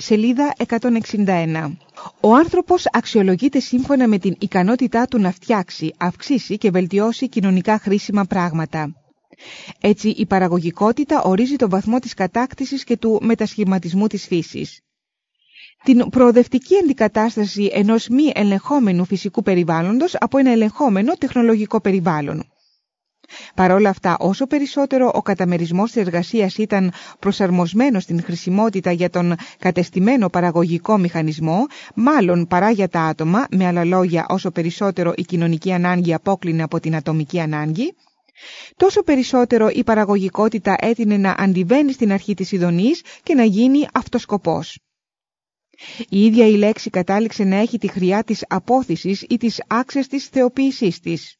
σελίδα 161. Ο άνθρωπος αξιολογείται σύμφωνα με την ικανότητά του να φτιάξει, αυξήσει και βελτιώσει κοινωνικά χρήσιμα πράγματα. Έτσι η παραγωγικότητα ορίζει τον βαθμό της κατάκτησης και του μετασχηματισμού της φύσης. Την προοδευτική αντικατάσταση ενός μη ελεγχόμενου φυσικού περιβάλλοντος από ένα ελεγχόμενο τεχνολογικό περιβάλλον. Παρ' όλα αυτά, όσο περισσότερο ο καταμερισμός της εργασίας ήταν προσαρμοσμένος στην χρησιμότητα για τον κατεστημένο παραγωγικό μηχανισμό, μάλλον παρά για τα άτομα, με άλλα λόγια όσο περισσότερο η κοινωνική ανάγκη απόκλινε από την ατομική ανάγκη, τόσο περισσότερο η παραγωγικότητα έτεινε να αντιβαίνει στην αρχή της ειδονής και να γίνει αυτοσκοπός. Η ίδια η λέξη κατάληξε να έχει τη χρειά της απόθυσης ή της άξες της θεοποίησής της.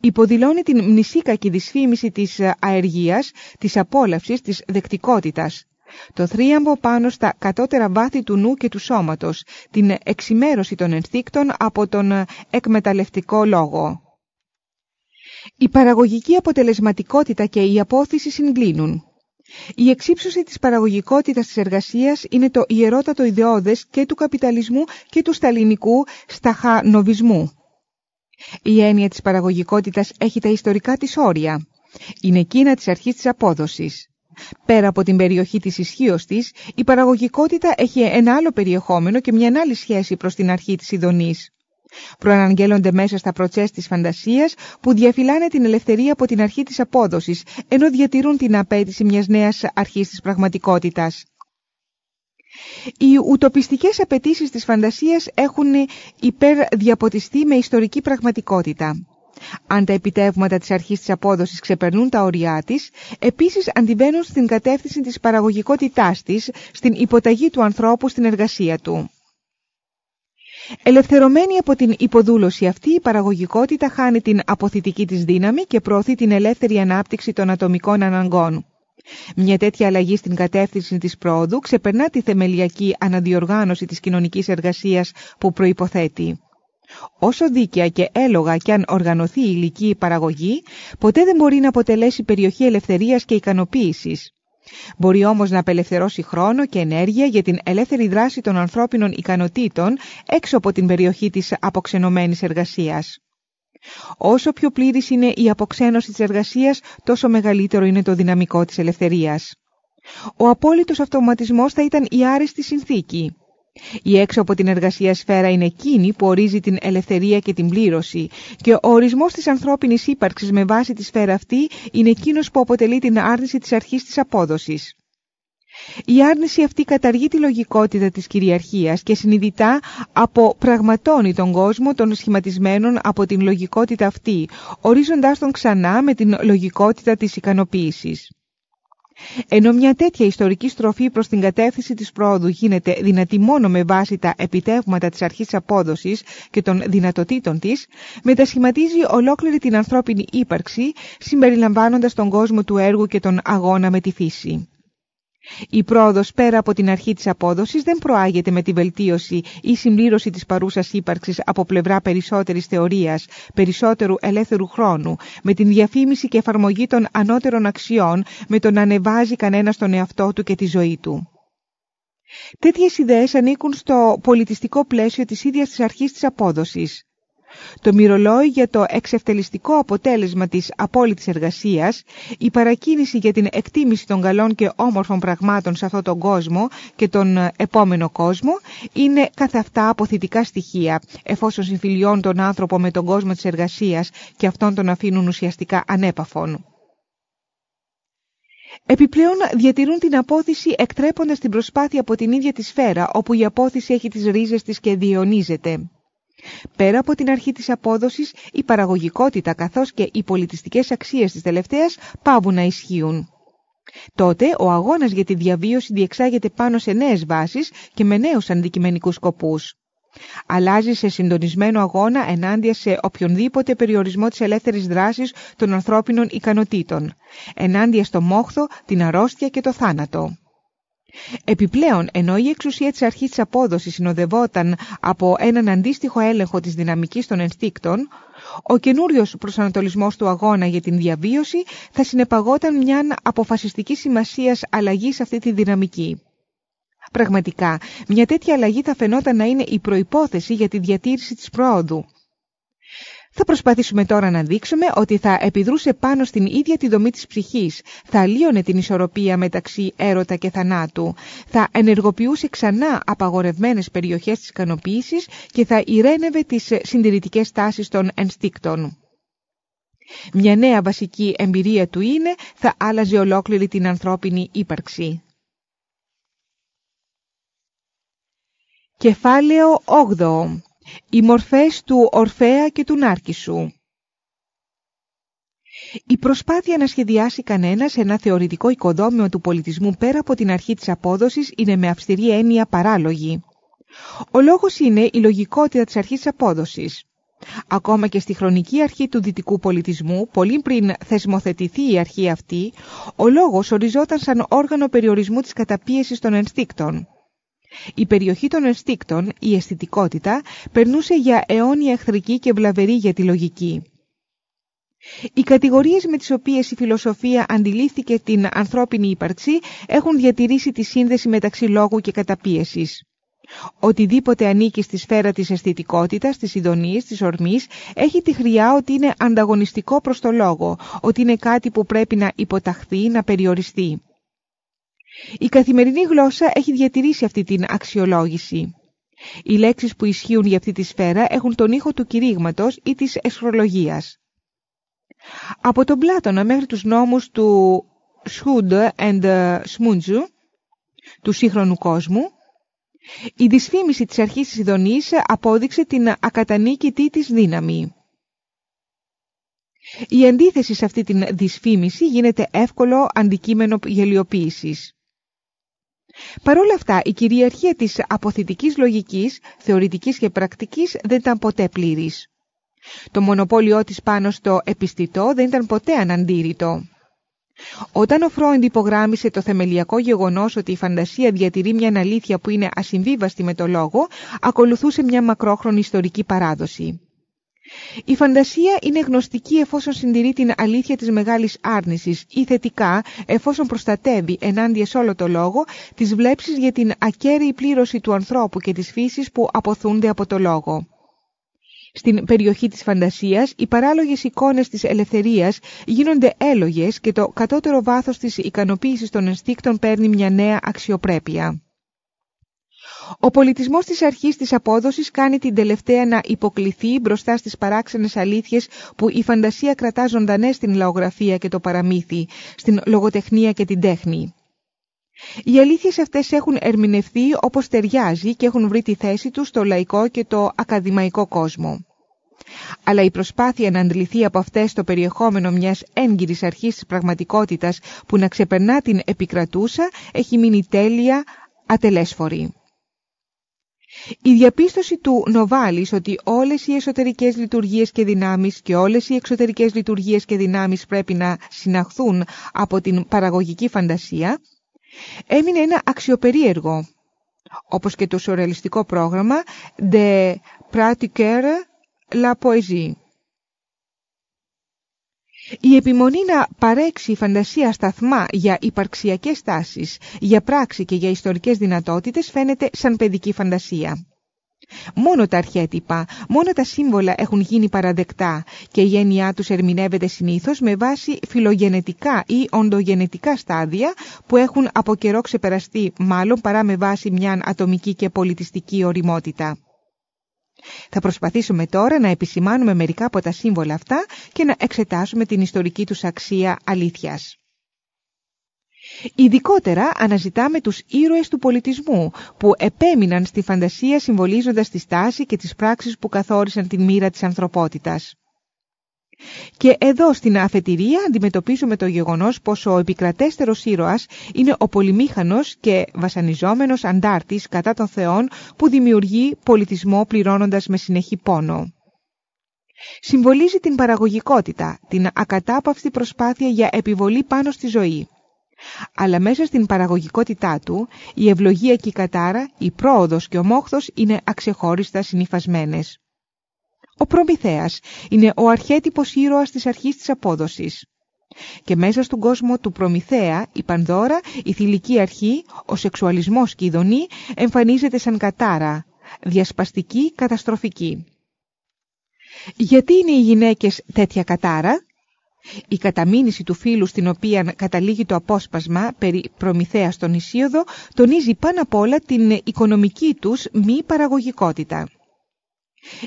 Υποδηλώνει την μνησίκακη δυσφήμιση της αεργίας, της απόλαυσης, της δεκτικότητας. Το θρίαμβο πάνω στα κατώτερα βάθη του νου και του σώματος, την εξημέρωση των ενστίκτων από τον εκμεταλλευτικό λόγο. Η παραγωγική αποτελεσματικότητα και η απόθεση συγκλίνουν. Η εξύψωση της παραγωγικότητας της εργασίας είναι το ιερότατο ιδεώδες και του καπιταλισμού και του σταλινικού σταχανοβισμού. Η έννοια της παραγωγικότητας έχει τα ιστορικά της όρια. Είναι εκείνα της αρχής της απόδοσης. Πέρα από την περιοχή της ισχύως της, η παραγωγικότητα έχει ένα άλλο περιεχόμενο και μια άλλη σχέση προς την αρχή της ειδονής. Προαναγγέλλονται μέσα στα προτσές της φαντασίας που διαφυλάνε την ελευθερία από την αρχή της απόδοσης, ενώ διατηρούν την απέτηση μιας νέας αρχής της πραγματικότητας. Οι ουτοπιστικές απαιτήσεις της φαντασίας έχουν υπερδιαποτιστεί με ιστορική πραγματικότητα. Αν τα επιτεύγματα της αρχής της απόδοσης ξεπερνούν τα όρια της, επίσης αντιβαίνουν στην κατεύθυνση της παραγωγικότητάς της, στην υποταγή του ανθρώπου στην εργασία του. Ελευθερωμένη από την υποδούλωση αυτή, η παραγωγικότητα χάνει την αποθητική της δύναμη και προωθεί την ελεύθερη ανάπτυξη των ατομικών αναγκών. Μια τέτοια αλλαγή στην κατεύθυνση της πρόοδου ξεπερνά τη θεμελιακή αναδιοργάνωση της κοινωνικής εργασίας που προϋποθέτει. Όσο δίκαια και έλογα και αν οργανωθεί η ηλική παραγωγή, ποτέ δεν μπορεί να αποτελέσει περιοχή ελευθερίας και ικανοποίησης. Μπορεί όμως να απελευθερώσει χρόνο και ενέργεια για την ελεύθερη δράση των ανθρώπινων ικανοτήτων έξω από την περιοχή της αποξενωμένης εργασίας. Όσο πιο πλήρης είναι η αποξένωση της εργασίας, τόσο μεγαλύτερο είναι το δυναμικό της ελευθερίας. Ο απόλυτος αυτοματισμός θα ήταν η άριστη συνθήκη. Η έξω από την εργασία σφαίρα είναι εκείνη που ορίζει την ελευθερία και την πλήρωση και ο ορισμός της ανθρώπινης ύπαρξης με βάση τη σφαίρα αυτή είναι εκείνος που αποτελεί την άρνηση της αρχής της απόδοσης. Η άρνηση αυτή καταργεί τη λογικότητα της κυριαρχίας και συνειδητά αποπραγματώνει τον κόσμο των σχηματισμένων από την λογικότητα αυτή, ορίζοντάς τον ξανά με την λογικότητα της ικανοποίησης. Ενώ μια τέτοια ιστορική στροφή προς την κατεύθυνση της πρόοδου γίνεται δυνατή μόνο με βάση τα επιτεύγματα της αρχής απόδοσης και των δυνατοτήτων της, μετασχηματίζει ολόκληρη την ανθρώπινη ύπαρξη, συμπεριλαμβάνοντας τον κόσμο του έργου και τον αγώνα με τη φύση. Η πρόοδος πέρα από την αρχή της απόδοσης δεν προάγεται με τη βελτίωση ή συμπλήρωση της παρούσας ύπαρξης από πλευρά περισσότερης θεωρίας, περισσότερου ελεύθερου χρόνου, με την διαφήμιση και εφαρμογή των ανώτερων αξιών, με το να ανεβάζει κανένας τον εαυτό του και τη ζωή του. Τέτοιες ιδέες ανήκουν στο πολιτιστικό πλαίσιο της ίδιας της αρχής της απόδοσης. Το μυρολόι για το εξευτελιστικό αποτέλεσμα της απόλυτης εργασίας, η παρακίνηση για την εκτίμηση των καλών και όμορφων πραγμάτων σε αυτόν τον κόσμο και τον επόμενο κόσμο, είναι καθ' αυτά αποθητικά στοιχεία, εφόσον συμφιλιώνουν τον άνθρωπο με τον κόσμο της εργασίας και αυτόν τον αφήνουν ουσιαστικά ανέπαφων. Επιπλέον διατηρούν την απόθεση εκτρέποντας την προσπάθεια από την ίδια τη σφαίρα όπου η απόθεση έχει τις ρίζες της και διαιωνίζεται. Πέρα από την αρχή της απόδοσης, η παραγωγικότητα καθώς και οι πολιτιστικές αξίες της τελευταίας πάβουν να ισχύουν. Τότε ο αγώνας για τη διαβίωση διεξάγεται πάνω σε νέες βάσεις και με νέους αντικειμενικούς σκοπούς. Αλλάζει σε συντονισμένο αγώνα ενάντια σε οποιονδήποτε περιορισμό της ελεύθερης δράσης των ανθρώπινων ικανοτήτων, ενάντια στο μόχθο, την αρρώστια και το θάνατο. Επιπλέον, ενώ η εξουσία της αρχής της απόδοσης συνοδευόταν από έναν αντίστοιχο έλεγχο της δυναμικής των ενστίκτων, ο καινούριος προσανατολισμός του αγώνα για την διαβίωση θα συνεπαγόταν μια αποφασιστική σημασίας αλλαγής σε αυτή τη δυναμική. Πραγματικά, μια τέτοια αλλαγή θα φαινόταν να είναι η προϋπόθεση για τη διατήρηση της πρόοδου. Θα προσπαθήσουμε τώρα να δείξουμε ότι θα επιδρούσε πάνω στην ίδια τη δομή της ψυχής, θα αλλίωνε την ισορροπία μεταξύ έρωτα και θανάτου, θα ενεργοποιούσε ξανά απαγορευμένες περιοχές της ικανοποίησης και θα ηρένευε τις συντηρητικές τάσεις των ενστίκτων. Μια νέα βασική εμπειρία του είναι θα άλλαζε ολόκληρη την ανθρώπινη ύπαρξη. Κεφάλαιο 8 οι μορφές του Ορφέα και του Νάρκησου η προσπάθεια να σχεδιάσει κανένας ένα θεωρητικό οικοδόμημα του πολιτισμού πέρα από την αρχή της απόδοσης είναι με αυστηρή έννοια παράλογη. Ο λόγος είναι η λογικότητα της αρχής της απόδοσης. Ακόμα και στη χρονική αρχή του δυτικού πολιτισμού, πολύ πριν θεσμοθετηθεί η αρχή αυτή, ο λόγος οριζόταν σαν όργανο περιορισμού της καταπίεσης των ενστίκτων. Η περιοχή των ενστίκτων, η αισθητικότητα, περνούσε για αιώνια εχθρική και βλαβερή για τη λογική. Οι κατηγορίες με τις οποίες η φιλοσοφία αντιλήφθηκε την ανθρώπινη ύπαρξη έχουν διατηρήσει τη σύνδεση μεταξύ λόγου και καταπίεσης. Οτιδήποτε ανήκει στη σφαίρα της αισθητικότητας, της ειδονής, της ορμής, έχει τη χρειά ότι είναι ανταγωνιστικό προς το λόγο, ότι είναι κάτι που πρέπει να υποταχθεί, να περιοριστεί. Η καθημερινή γλώσσα έχει διατηρήσει αυτή την αξιολόγηση. Οι λέξεις που ισχύουν για αυτή τη σφαίρα έχουν τον ήχο του κηρύγματος ή της εσχρολογίας. Από τον Πλάτωνα μέχρι τους νόμους του Σχούντ and Σμούντζου, του σύγχρονου κόσμου, η δυσφήμιση της αρχής της Ιδονής απόδειξε την ακατανίκητη της δύναμη. Η αντίθεση σε αυτή την δυσφήμιση γίνεται εύκολο αντικείμενο γελιοποίησης. Παρ' όλα αυτά, η κυριαρχία της αποθητικής λογικής, θεωρητικής και πρακτικής δεν ήταν ποτέ πλήρης. Το μονοπόλιο της πάνω στο επιστητό δεν ήταν ποτέ αναντήρητο. Όταν ο Φρόιντ υπογράμμισε το θεμελιακό γεγονός ότι η φαντασία διατηρεί μια αλήθεια που είναι ασυμβίβαστη με το λόγο, ακολουθούσε μια μακρόχρονη ιστορική παράδοση. Η φαντασία είναι γνωστική εφόσον συντηρεί την αλήθεια της μεγάλης άρνησης ή θετικά εφόσον προστατεύει ενάντια σε όλο το λόγο τις βλέψεις για την ακέραιη πλήρωση του ανθρώπου και της φύσης που αποθούνται από το λόγο. Στην περιοχή της φαντασίας, οι παράλογες εικόνες της ελευθερίας γίνονται έλογες και το κατώτερο βάθος της ικανοποίησης των ενστίκτων παίρνει μια νέα αξιοπρέπεια. Ο πολιτισμός της αρχής της απόδοσης κάνει την τελευταία να υποκληθεί μπροστά στις παράξενες αλήθειες που η φαντασία κρατά ζωντανές στην λαογραφία και το παραμύθι, στην λογοτεχνία και την τέχνη. Οι αλήθειες αυτές έχουν ερμηνευθεί όπως ταιριάζει και έχουν βρει τη θέση τους στο λαϊκό και το ακαδημαϊκό κόσμο. Αλλά η προσπάθεια να αντιληφθεί από αυτές το περιεχόμενο μιας έγκυρης αρχής της πραγματικότητας που να ξεπερνά την επικρατούσα έχει μείνει τέλεια ατελέσφορη. Η διαπίστωση του Νοβάλης ότι όλες οι εσωτερικές λειτουργίες και δυνάμεις και όλες οι εξωτερικές λειτουργίες και δυνάμεις πρέπει να συναχθούν από την παραγωγική φαντασία έμεινε ένα αξιοπερίεργο, όπως και το σορεαλιστικό πρόγραμμα «De pratiquer la poésie». Η επιμονή να παρέξει η φαντασία σταθμά για υπαρξιακές τάσεις, για πράξη και για ιστορικές δυνατότητες φαίνεται σαν παιδική φαντασία. Μόνο τα αρχέτυπα, μόνο τα σύμβολα έχουν γίνει παραδεκτά και η έννοιά τους ερμηνεύεται συνήθως με βάση φιλογενετικά ή οντογενετικά στάδια που έχουν από καιρό ξεπεραστεί μάλλον παρά με βάση μια ατομική και πολιτιστική οριμότητα. Θα προσπαθήσουμε τώρα να επισημάνουμε μερικά από τα σύμβολα αυτά και να εξετάσουμε την ιστορική τους αξία αλήθειας. Ειδικότερα αναζητάμε τους ήρωες του πολιτισμού που επέμειναν στη φαντασία συμβολίζοντας τη στάση και τις πράξεις που καθόρισαν την μοίρα της ανθρωπότητας. Και εδώ στην αφετηρία αντιμετωπίζουμε το γεγονός πως ο επικρατέστερος ήρωας είναι ο πολυμήχανος και βασανιζόμενος αντάρτης κατά των θεών που δημιουργεί πολιτισμό πληρώνοντας με συνεχή πόνο. Συμβολίζει την παραγωγικότητα, την ακατάπαυστη προσπάθεια για επιβολή πάνω στη ζωή. Αλλά μέσα στην παραγωγικότητά του, η ευλογία και η κατάρα, η πρόοδος και ο μόχθος είναι αξεχώριστα συνειφασμένες. Ο Προμηθέας είναι ο αρχέτυπος ήρωας της αρχής της απόδοσης. Και μέσα στον κόσμο του Προμηθέα, η Πανδώρα, η θηλυκή αρχή, ο σεξουαλισμός και η δονή εμφανίζεται σαν κατάρα, διασπαστική, καταστροφική. Γιατί είναι οι γυναίκες τέτοια κατάρα; Η καταμήνυση του φίλου στην οποία καταλήγει το απόσπασμα περί Προμηθέας στον Ισίωδο τονίζει πάνω απ' όλα την οικονομική τους μη παραγωγικότητα.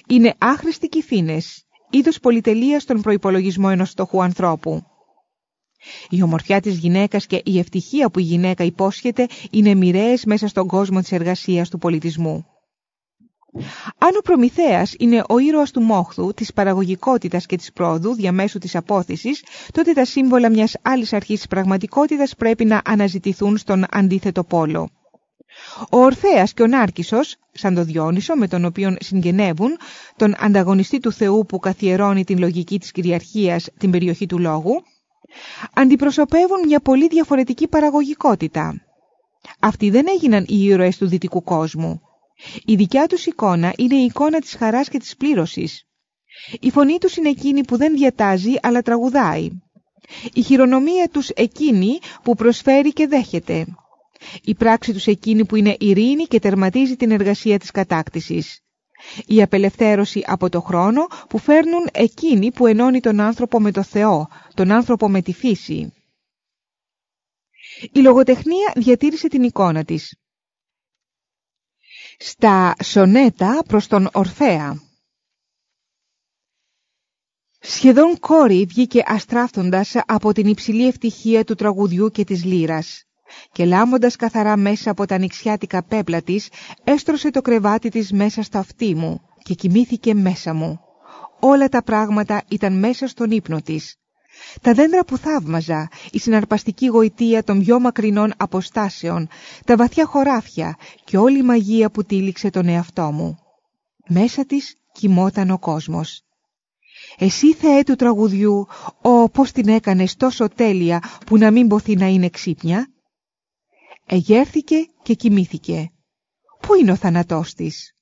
Είναι άχρηστοι κυφίνες, είδος πολυτελείας στον προϋπολογισμό ενός στοχού ανθρώπου. Η ομορφιά της γυναίκας και η ευτυχία που η γυναίκα υπόσχεται είναι μοιραίες μέσα στον κόσμο της εργασίας του πολιτισμού. Αν ο Προμηθέας είναι ο ήρωας του μόχθου, της παραγωγικότητας και της πρόοδου διαμέσου της απόθεσης, τότε τα σύμβολα μιας άλλης αρχής της πραγματικότητας πρέπει να αναζητηθούν στον αντίθετο πόλο. Ο Ορφέας και ο Νάρκισσος, σαν το Διόνυσο με τον οποίο συγγενεύουν, τον ανταγωνιστή του Θεού που καθιερώνει την λογική της κυριαρχίας την περιοχή του λόγου, αντιπροσωπεύουν μια πολύ διαφορετική παραγωγικότητα. Αυτοί δεν έγιναν οι ήρωες του δυτικού κόσμου. Η δικιά τους εικόνα είναι η εικόνα της χαράς και της πλήρωσης. Η φωνή τους είναι εκείνη που δεν διατάζει αλλά τραγουδάει. Η χειρονομία τους εκείνη που προσφέρει και δέχεται. Η πράξη τους εκείνη που είναι ειρήνη και τερματίζει την εργασία της κατάκτησης. Η απελευθέρωση από το χρόνο που φέρνουν εκείνοι που ενώνει τον άνθρωπο με το Θεό, τον άνθρωπο με τη φύση. Η λογοτεχνία διατήρησε την εικόνα της στα σονέτα προς τον Ορφέα. Σχεδόν κόρη βγήκε αστράφτοντας από την υψηλή ευτυχία του τραγουδιού και της λύρας και λάμοντας καθαρά μέσα από τα νηξιάτικα πέπλα της έστρωσε το κρεβάτι της μέσα στα αυτή μου και κοιμήθηκε μέσα μου. Όλα τα πράγματα ήταν μέσα στον ύπνο της τα δέντρα που θαύμαζα, η συναρπαστική γοητεία των πιο μακρινών αποστάσεων, τα βαθιά χωράφια και όλη η μαγεία που τύλιξε τον εαυτό μου. Μέσα της κοιμόταν ο κόσμος. Εσύ θεέ του τραγουδιού, ο πώς την έκανες τόσο τέλεια που να μην ποθεί να είναι ξύπνια; Εγέρθηκε και κοιμήθηκε. Πού είναι ο θανατός της;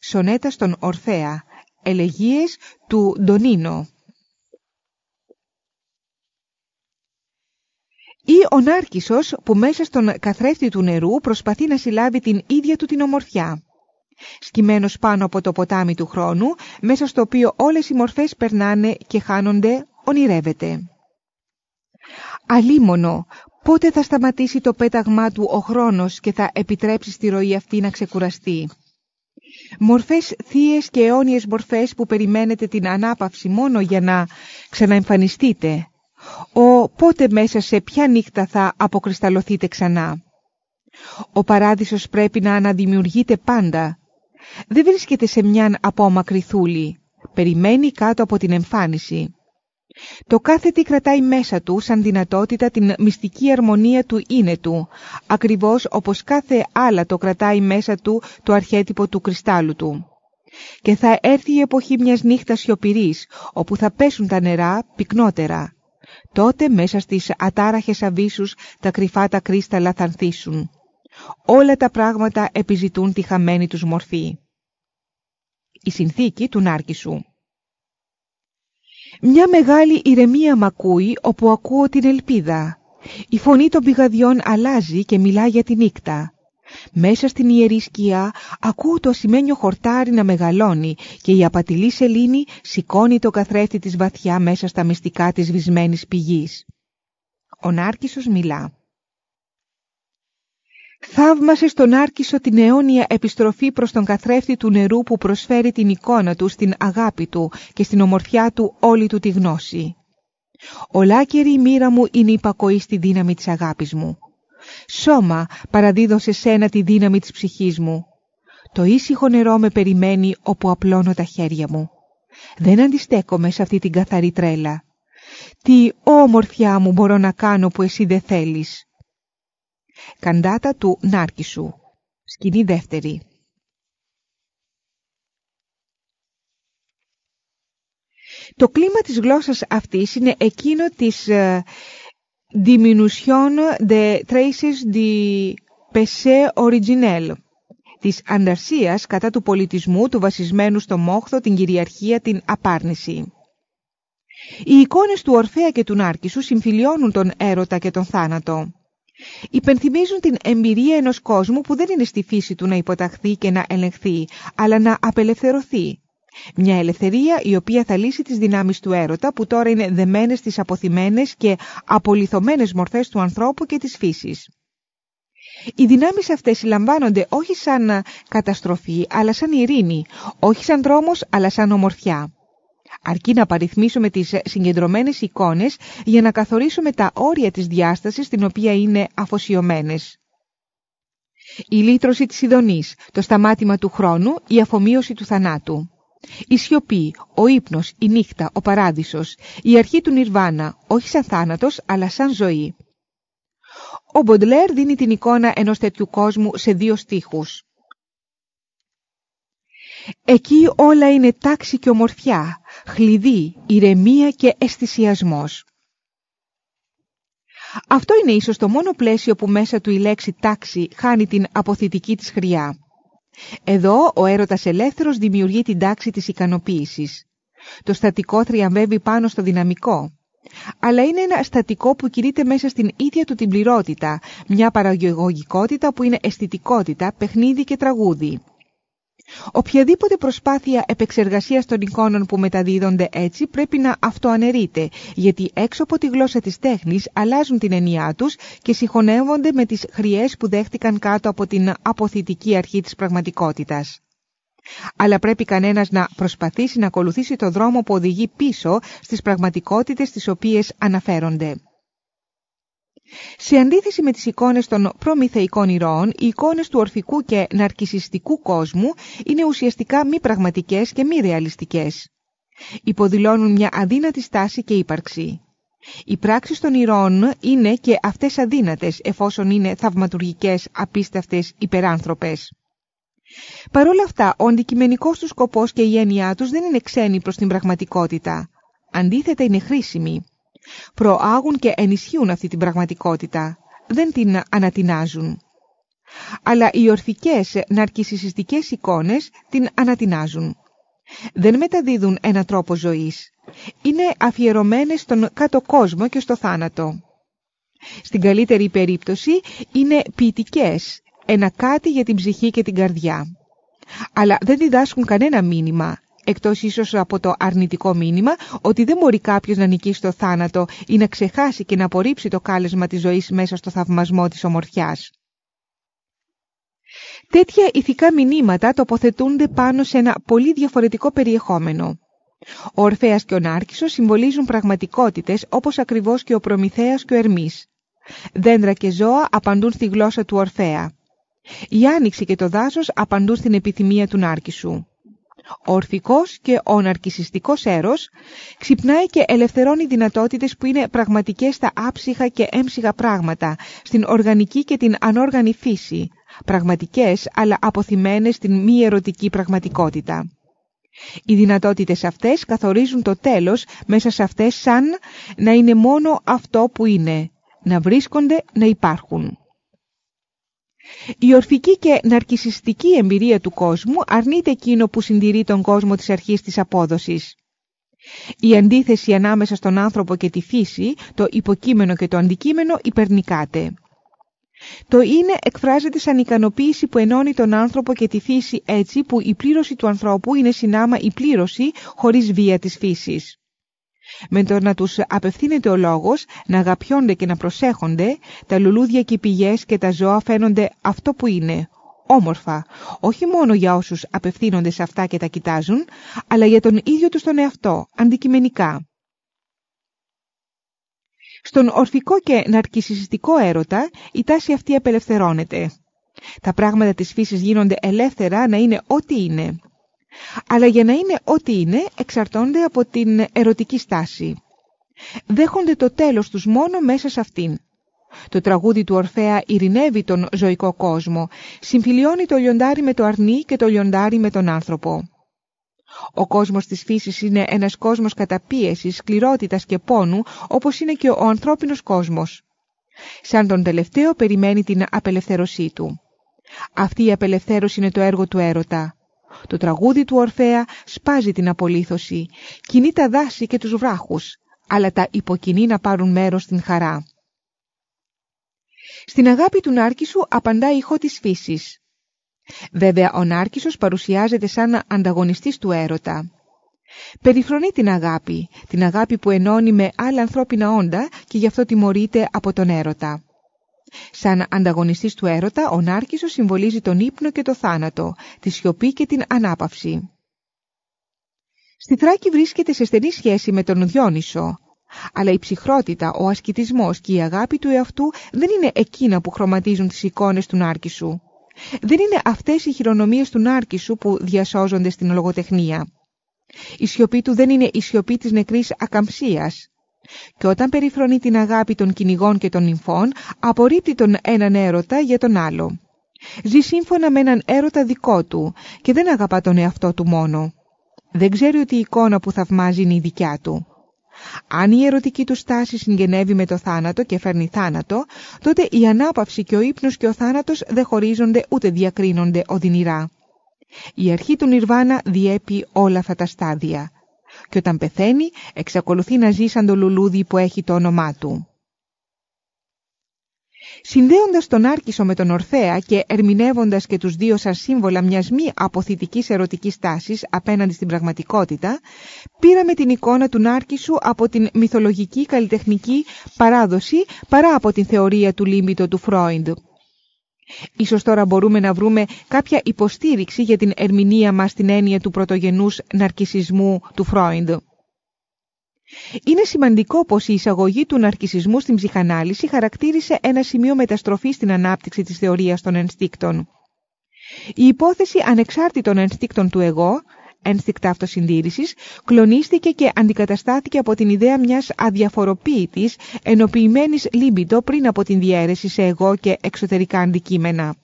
Σονέτα στον Ορφέα, ελεγίες του Ντονίνο. ή ο Νάρκισσος που μέσα στον καθρέφτη του νερού προσπαθεί να συλλάβει την ίδια του την ομορφιά. Σκυμμένος πάνω από το ποτάμι του χρόνου, μέσα στο οποίο όλες οι μορφές περνάνε και χάνονται, ονειρεύεται. Αλίμονο, πότε θα σταματήσει το πέταγμά του ο χρόνος και θα επιτρέψει στη ροή αυτή να ξεκουραστεί; Μορφές θείες και αιώνιες μορφές που περιμένετε την ανάπαυση μόνο για να ξαναεμφανιστείτε, ο πότε μέσα σε ποια νύχτα θα αποκρισταλωθείτε ξανά. Ο παράδεισος πρέπει να αναδημιουργείται πάντα. Δεν βρίσκεται σε μιαν απόμακρη θούλη. Περιμένει κάτω από την εμφάνιση. Το κάθε τι κρατάει μέσα του σαν δυνατότητα την μυστική αρμονία του είναι του, ακριβώς όπως κάθε άλλα το κρατάει μέσα του το αρχέτυπο του κρυστάλλου του. Και θα έρθει η εποχή μιας νύχτας σιωπηρής, όπου θα πέσουν τα νερά πυκνότερα τότε μέσα στις ατάραχες αβύσους τα κρυφά τα κρίσταλα θα ανθίσουν. Όλα τα πράγματα επιζητούν τη χαμένη τους μορφή. Η συνθήκη του Νάρκησου Μια μεγάλη ηρεμία μ' ακούει όπου ακούω την ελπίδα. Η φωνή των πηγαδιών αλλάζει και μιλά για τη νύχτα. Μέσα στην ιερή σκιά ακούω το ασημένιο χορτάρι να μεγαλώνει και η απατηλή σελήνη σηκώνει το καθρέφτη της βαθιά μέσα στα μυστικά της βυσμένης πηγής. Ο Νάρκισσος μιλά. Θαύμασε στον Άρκισο την αιώνια επιστροφή προς τον καθρέφτη του νερού που προσφέρει την εικόνα του στην αγάπη του και στην ομορφιά του όλη του τη γνώση. Ολάκερη η μοίρα μου είναι υπακοή στη δύναμη της αγάπης μου. Σώμα, παραδίδω σε σένα τη δύναμη της ψυχής μου. Το ήσυχο νερό με περιμένει όπου απλώνω τα χέρια μου. Δεν αντιστέκομαι σε αυτή την καθαρή τρέλα. Τι όμορφιά μου μπορώ να κάνω που εσύ δεν θέλεις. Καντάτα του Νάρκησου. Σκηνή δεύτερη. Το κλίμα της γλώσσας αυτής είναι εκείνο της ε, diminution de traces de PC originel της ανταρσίας κατά του πολιτισμού του βασισμένου στο μόχθο, την κυριαρχία, την απάρνηση. Οι εικόνες του Ορφέα και του Νάρκησου συμφιλιώνουν τον έρωτα και τον θάνατο. Υπενθυμίζουν την εμπειρία ενός κόσμου που δεν είναι στη φύση του να υποταχθεί και να ελεγχθεί, αλλά να απελευθερωθεί. Μια ελευθερία η οποία θα λύσει τις δυνάμεις του έρωτα που τώρα είναι δεμένες στις αποθυμένες και απολυθωμένες μορφές του ανθρώπου και της φύσης. Οι δυνάμεις αυτές συλλαμβάνονται όχι σαν καταστροφή αλλά σαν ειρήνη, όχι σαν δρόμος αλλά σαν ομορφιά. Αρκεί να παριθμίσουμε τις συγκεντρωμένες εικόνες για να καθορίσουμε τα όρια της διάστασης στην οποία είναι αφοσιωμένες. Η λύτρωση της ειδονής, το σταμάτημα του χρόνου, η αφομοίωση του θανάτου. Η σιωπή, ο ύπνος, η νύχτα, ο παράδεισος, η αρχή του Νιρβάνα, όχι σαν θάνατος αλλά σαν ζωή. Ο Μποντλέρ δίνει την εικόνα ενός τέτοιου κόσμου σε δύο στίχους. Εκεί όλα είναι τάξη και ομορφιά, χλειδί, ηρεμία και αισθησιασμός. Αυτό είναι ίσως το μόνο πλαίσιο που μέσα του η λέξη τάξη χάνει την αποθητική της χρειά. Εδώ ο έρωτας ελεύθερος δημιουργεί την τάξη της ικανοποίησης. Το στατικό θριαμβεύει πάνω στο δυναμικό. Αλλά είναι ένα στατικό που κηρύττει μέσα στην ίδια του την πληρότητα, μια παραγωγικότητα που είναι αισθητικότητα, παιχνίδι και τραγούδι. Οποιαδήποτε προσπάθεια επεξεργασίας των εικόνων που μεταδίδονται έτσι πρέπει να αυτοαναιρείται, γιατί έξω από τη γλώσσα της τέχνης αλλάζουν την εννοιά τους και συγχωνεύονται με τις χρειές που δέχτηκαν κάτω από την αποθητική αρχή της πραγματικότητας. Αλλά πρέπει κανένας να προσπαθήσει να ακολουθήσει το δρόμο που οδηγεί πίσω στις πραγματικότητες τις οποίες αναφέρονται. Σε αντίθεση με τις εικόνες των προμηθεϊκών ηρώων, οι εικόνες του ορφικού και ναρκισιστικού κόσμου είναι ουσιαστικά μη πραγματικές και μη ρεαλιστικές. Υποδηλώνουν μια αδύνατη στάση και ύπαρξη. Οι πράξεις των ηρώων είναι και αυτές αδύνατες εφόσον είναι θαυματουργικές, απίστευτες, υπεράνθρωπες. Παρ' όλα αυτά, ο αντικειμενικός τους σκοπός και η έννοιά τους δεν είναι ξένοι προς την πραγματικότητα. Αντίθετα είναι χρήσιμοι προάγουν και ενισχύουν αυτή την πραγματικότητα, δεν την ανατινάζουν. Αλλά οι ορφικές ναρκισιστικές εικόνες την ανατινάζουν. Δεν μεταδίδουν ένα τρόπο ζωής. Είναι αφιερωμένες στον κάτω κόσμο και στο θάνατο. Στην καλύτερη περίπτωση είναι ποιητικές, ένα κάτι για την ψυχή και την καρδιά. Αλλά δεν διδάσκουν κανένα μήνυμα, εκτός ίσως από το αρνητικό μήνυμα ότι δεν μπορεί κάποιος να νικήσει το θάνατο ή να ξεχάσει και να απορρίψει το κάλεσμα της ζωής μέσα στο θαυμασμό της ομορφιάς. Τέτοια ηθικά μηνύματα τοποθετούνται πάνω σε ένα πολύ διαφορετικό περιεχόμενο. Ο Ορφέας και ο Νάρκησος συμβολίζουν πραγματικότητες όπως ακριβώς και ο Προμηθέας και ο Ερμής. Δέντρα και ζώα απαντούν στη γλώσσα του Ορφέα. Η άνοιξη και το δάσος απαντούν στην επιθυμία του Νάρκησου. Ο ορφικός και ο ναρκισιστικός έρος ξυπνάει και ελευθερώνει δυνατότητες που είναι πραγματικές στα άψυχα και έμψυχα πράγματα, στην οργανική και την ανόργανη φύση, πραγματικές αλλά αποθυμένες στην μη ερωτική πραγματικότητα. Οι δυνατότητες αυτές καθορίζουν το τέλος μέσα σε αυτές σαν να είναι μόνο αυτό που είναι, να βρίσκονται, να υπάρχουν. Η ορφική και ναρκισιστική εμπειρία του κόσμου αρνείται εκείνο που συντηρεί τον κόσμο της αρχής της απόδοσης. Η αντίθεση ανάμεσα στον άνθρωπο και τη φύση, το υποκείμενο και το αντικείμενο υπερνικάται. Το είναι εκφράζεται σαν ικανοποίηση που ενώνει τον άνθρωπο και τη φύση έτσι που η πλήρωση του ανθρώπου είναι συνάμα η πλήρωση χωρίς βία της φύσης. Με το να τους απευθύνεται ο λόγος, να αγαπιόνται και να προσέχονται, τα λουλούδια και οι πηγές και τα ζώα φαίνονται αυτό που είναι, όμορφα, όχι μόνο για όσους απευθύνονται σε αυτά και τα κοιτάζουν, αλλά για τον ίδιο τους τον εαυτό, αντικειμενικά. Στον ορφικό και ναρκισιστικό έρωτα η τάση αυτή απελευθερώνεται. Τα πράγματα της φύσης γίνονται ελεύθερα να είναι ό,τι είναι αλλά για να είναι ό,τι είναι εξαρτώνται από την ερωτική στάση. Δέχονται το τέλος τους μόνο μέσα σε αυτήν. Το τραγούδι του Ορφέα ειρηνεύει τον ζωικό κόσμο, συμφιλιώνει το λιοντάρι με το αρνί και το λιοντάρι με τον άνθρωπο. Ο κόσμος της φύσης είναι ένας κόσμος καταπίεσης, σκληρότητας και πόνου, όπως είναι και ο ανθρώπινος κόσμος. Σαν τον τελευταίο περιμένει την απελευθέρωσή του. Αυτή η απελευθέρωση είναι το έργο του έρωτα. Το τραγούδι του Ορφέα σπάζει την απολύθωση, κινεί τα δάση και τους βράχους, αλλά τα υποκινεί να πάρουν μέρος στην χαρά. Στην αγάπη του Νάρκησου απαντά ηχό της φύσης. Βέβαια ο Νάρκησος παρουσιάζεται σαν ανταγωνιστής του έρωτα. Περιφρονεί την αγάπη, την αγάπη που ενώνει με άλλα ανθρώπινα όντα και γι' αυτό τιμωρείται από τον έρωτα. Σαν ανταγωνιστής του έρωτα, ο Νάρκησος συμβολίζει τον ύπνο και το θάνατο, τη σιωπή και την ανάπαυση. Στη Θράκη βρίσκεται σε στενή σχέση με τον Διόνυσο, αλλά η ψυχρότητα, ο ασκητισμός και η αγάπη του εαυτού δεν είναι εκείνα που χρωματίζουν τις εικόνες του Νάρκησου. Δεν είναι αυτές οι χειρονομίες του Νάρκησου που διασώζονται στην λογοτεχνία. Η σιωπή του δεν είναι η σιωπή της νεκρής ακαμψίας. Και όταν περιφρονεί την αγάπη των κυνηγών και των νυμφών, απορρίπτει τον έναν έρωτα για τον άλλο. Ζει σύμφωνα με έναν έρωτα δικό του και δεν αγαπά τον εαυτό του μόνο. Δεν ξέρει ότι η εικόνα που θαυμάζει είναι η δικιά του. Αν η ερωτική του στάση συγγενεύει με το θάνατο και φέρνει θάνατο, τότε η ανάπαυση και ο ύπνος και ο θάνατος δεν χωρίζονται ούτε διακρίνονται οδυνηρά. Η αρχή του Νιρβάνα διέπει όλα αυτά τα στάδια και όταν πεθαίνει εξακολουθεί να ζει σαν το λουλούδι που έχει το όνομά του. Συνδέοντας τον Άρκισο με τον Ορθέα και ερμηνεύοντας και τους δύο σαν σύμβολα μιας μη αποθητικής ερωτικής τάσης απέναντι στην πραγματικότητα, πήραμε την εικόνα του Νάρκισου από την μυθολογική καλλιτεχνική παράδοση παρά από την θεωρία του λίμπητο του Φρόιντ. Ίσως τώρα μπορούμε να βρούμε κάποια υποστήριξη για την ερμηνεία μας στην έννοια του πρωτογενούς ναρκισισμού του Φρόιντ. Είναι σημαντικό πως η εισαγωγή του ναρκισισμού στην ψυχανάλυση χαρακτήρισε ένα σημείο μεταστροφής στην ανάπτυξη της θεωρίας των ενστίκτων. Η υπόθεση ανεξάρτητων ενστίκτων του εγώ, ένστικτα αυτοσυντήρησης, κλονίστηκε και αντικαταστάθηκε από την ιδέα μιας αδιαφοροποίητης, ενοποιημένης λίμπητο πριν από την διαίρεση σε εγώ και εξωτερικά αντικείμενα.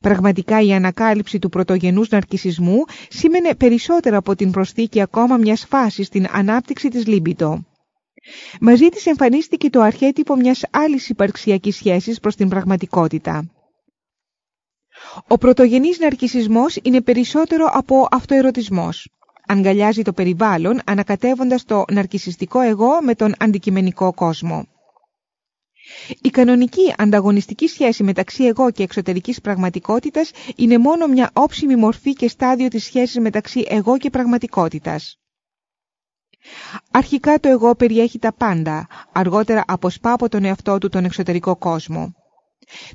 Πραγματικά η ανακάλυψη του πρωτογενούς ναρκισισμού σήμαινε περισσότερο από την προσθήκη ακόμα μιας φάσης στην ανάπτυξη της Λίμπητο. Μαζί της εμφανίστηκε το αρχέτυπο μιας άλλης υπαρξιακής σχέσης προς την πραγματικότητα. Ο πρωτογενής ναρκισισμός είναι περισσότερο από αυτοερωτισμός. Αγκαλιάζει το περιβάλλον ανακατεύοντας το ναρκισιστικό εγώ με τον αντικειμενικό κόσμο. Η κανονική ανταγωνιστική σχέση μεταξύ εγώ και εξωτερικής πραγματικότητας είναι μόνο μια όψιμη μορφή και στάδιο της σχέσης μεταξύ εγώ και πραγματικότητας. Αρχικά το εγώ περιέχει τα πάντα, αργότερα αποσπά από τον εαυτό του τον εξωτερικό κόσμο.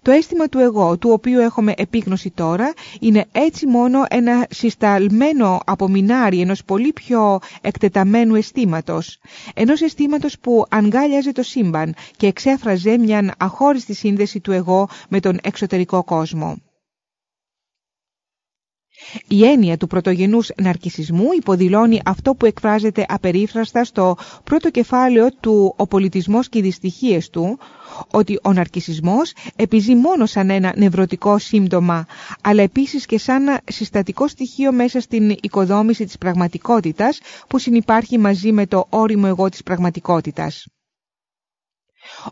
Το αίσθημα του εγώ, του οποίου έχουμε επίγνωση τώρα, είναι έτσι μόνο ένα συσταλμένο απομεινάρι ενός πολύ πιο εκτεταμένου αισθήματος. Ενός αισθήματος που αγκάλιαζε το σύμπαν και εξέφραζε μια αχώριστη σύνδεση του εγώ με τον εξωτερικό κόσμο. Η έννοια του πρωτογενούς ναρκισισμού υποδηλώνει αυτό που εκφράζεται απερίφραστα στο πρώτο κεφάλαιο του «Ο πολιτισμός και οι δυστυχίες του», ότι ο ναρκισισμός επιζεί μόνο σαν ένα νευρωτικό σύμπτωμα, αλλά επίσης και σαν ένα συστατικό στοιχείο μέσα στην οικοδόμηση της πραγματικότητας που συνυπάρχει μαζί με το όριμο εγώ της πραγματικότητας.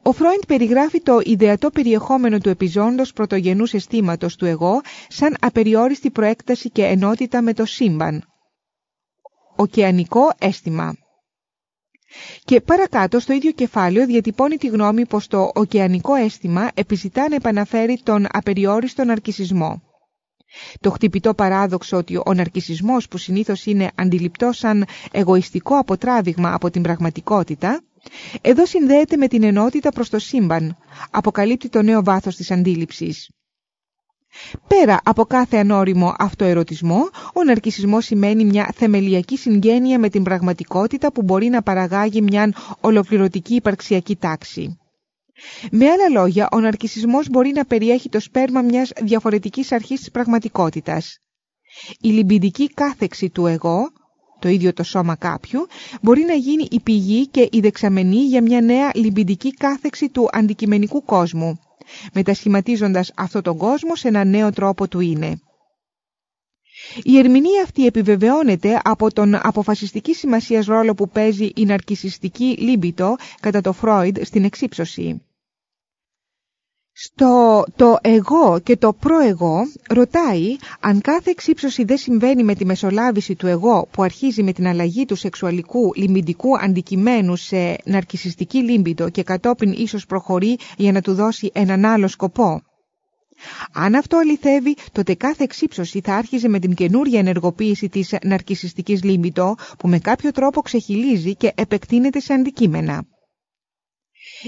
Ο Φρόιντ περιγράφει το ιδεατό περιεχόμενο του επιζώντος πρωτογενούς αισθήματος του εγώ σαν απεριόριστη προέκταση και ενότητα με το σύμπαν. Οκεανικό αίσθημα. Και παρακάτω στο ίδιο κεφάλαιο διατυπώνει τη γνώμη πως το οκεανικό αίσθημα επιζητά να επαναφέρει τον απεριόριστο ναρκισισμό. Το χτυπητό παράδοξο ότι ο ναρκισισμός που συνήθως είναι αντιληπτό σαν εγωιστικό αποτράβηγμα από την πραγματικότητα, εδώ συνδέεται με την ενότητα προς το σύμπαν, αποκαλύπτει το νέο βάθος της αντίληψης. Πέρα από κάθε ανώριμο αυτοερωτισμό, ο ναρκισισμός σημαίνει μια θεμελιακή συγγένεια με την πραγματικότητα που μπορεί να παραγάγει μια ολοκληρωτική υπαρξιακή τάξη. Με άλλα λόγια, ο ναρκισισμός μπορεί να περιέχει το σπέρμα μιας διαφορετικής αρχής της πραγματικότητας. Η λιμπιδική κάθεξη του εγώ, το ίδιο το σώμα κάποιου, μπορεί να γίνει η πηγή και η δεξαμενή για μια νέα λιμπιδική κάθεξη του αντικειμενικού κόσμου, μετασχηματίζοντας αυτό τον κόσμο σε ένα νέο τρόπο του είναι. Η ερμηνεία αυτή επιβεβαιώνεται από τον αποφασιστική σημασίας ρόλο που παίζει η ναρκισιστική λίμπητο κατά το Φρόιντ στην εξύψωση. Στο το εγώ και το προεγώ ρωτάει αν κάθε εξύψωση δεν συμβαίνει με τη μεσολάβηση του εγώ που αρχίζει με την αλλαγή του σεξουαλικού λιμπιντικού αντικειμένου σε ναρκισιστική λίμπιντο και κατόπιν ίσως προχωρεί για να του δώσει έναν άλλο σκοπό. Αν αυτό αληθεύει, τότε κάθε εξύψωση θα άρχιζε με την καινούρια ενεργοποίηση της ναρκισιστικής λίμπιτο που με κάποιο τρόπο ξεχυλίζει και επεκτείνεται σε αντικείμενα.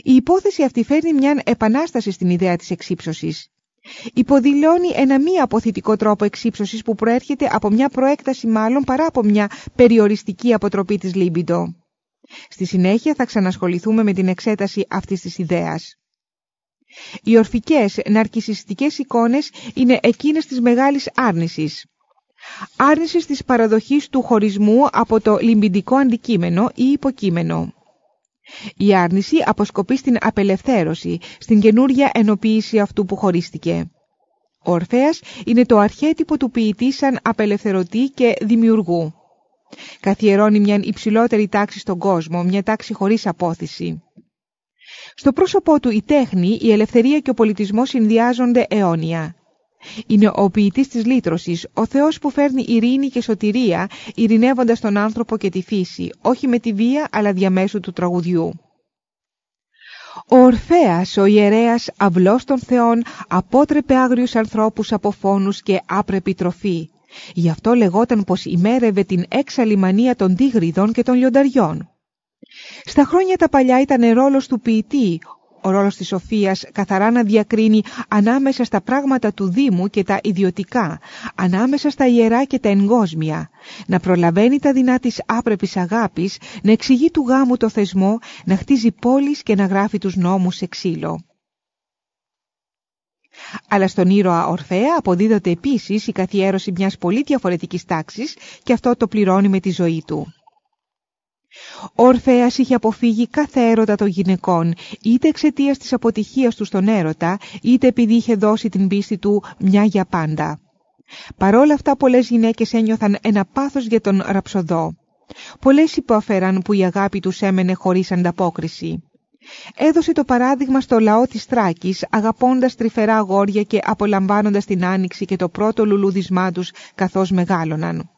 Η υπόθεση αυτή φέρνει μια επανάσταση στην ιδέα της εξύψωσης. Υποδηλώνει ένα μη αποθητικό τρόπο εξύψωσης που προέρχεται από μια προέκταση μάλλον παρά από μια περιοριστική αποτροπή της λίμπιντο. Στη συνέχεια θα ξανασχοληθούμε με την εξέταση αυτής της ιδέας. Οι ορφικές ναρκισιστικές εικόνες είναι εκείνες της μεγάλης άρνησης. Άρνησης της παραδοχής του χωρισμού από το λιμπιντικό αντικείμενο ή υποκείμενο. Η άρνηση αποσκοπεί στην απελευθέρωση, στην καινούρια ενοποίηση αυτού που χωρίστηκε. Ο Ορφέας είναι το αρχέτυπο του ποιητή σαν απελευθερωτή και δημιουργού. Καθιερώνει μια υψηλότερη τάξη στον κόσμο, μια τάξη χωρίς απόθεση. Στο πρόσωπό του η τέχνη, η ελευθερία και ο πολιτισμός συνδυάζονται αιώνια. Είναι ο ποιητής της λύτρωσης, ο Θεός που φέρνει ειρήνη και σωτηρία, ειρηνεύοντας τον άνθρωπο και τη φύση, όχι με τη βία αλλά διαμέσου του τραγουδιού. Ο Ορφέας, ο ιερέας, αυλός των θεών, απότρεπε άγριους ανθρώπους από φόνους και άπρεπη τροφή. Γι' αυτό λεγόταν πως ημέρευε την έξαλλη μανία των τίγριδων και των λιονταριών. Στα χρόνια τα παλιά ήταν ρόλος του ποιητή, ο ρόλος της Σοφίας καθαρά να διακρίνει ανάμεσα στα πράγματα του Δήμου και τα ιδιωτικά, ανάμεσα στα ιερά και τα εγκόσμια, να προλαβαίνει τα δεινά της άπρεπης αγάπης, να εξηγεί του γάμου το θεσμό, να χτίζει πόλεις και να γράφει τους νόμους σε ξύλο. Αλλά στον ήρωα Ορφέα αποδίδεται επίσης η καθιέρωση μιας πολύ διαφορετικής τάξης και αυτό το πληρώνει με τη ζωή του. Ο Ορφέας είχε αποφύγει κάθε έρωτα των γυναικών, είτε εξαιτίας της αποτυχίας του στον έρωτα, είτε επειδή είχε δώσει την πίστη του μια για πάντα. Παρόλα αυτά πολλές γυναίκες ένιωθαν ένα πάθος για τον ραψοδό. Πολλές υπόφεραν που η αγάπη τους έμενε χωρίς ανταπόκριση. Έδωσε το παράδειγμα στο λαό της Τράκης, αγαπώντας τρυφερά αγόρια και απολαμβάνοντας την άνοιξη και το πρώτο λουλούδισμά τους καθώς μεγάλωναν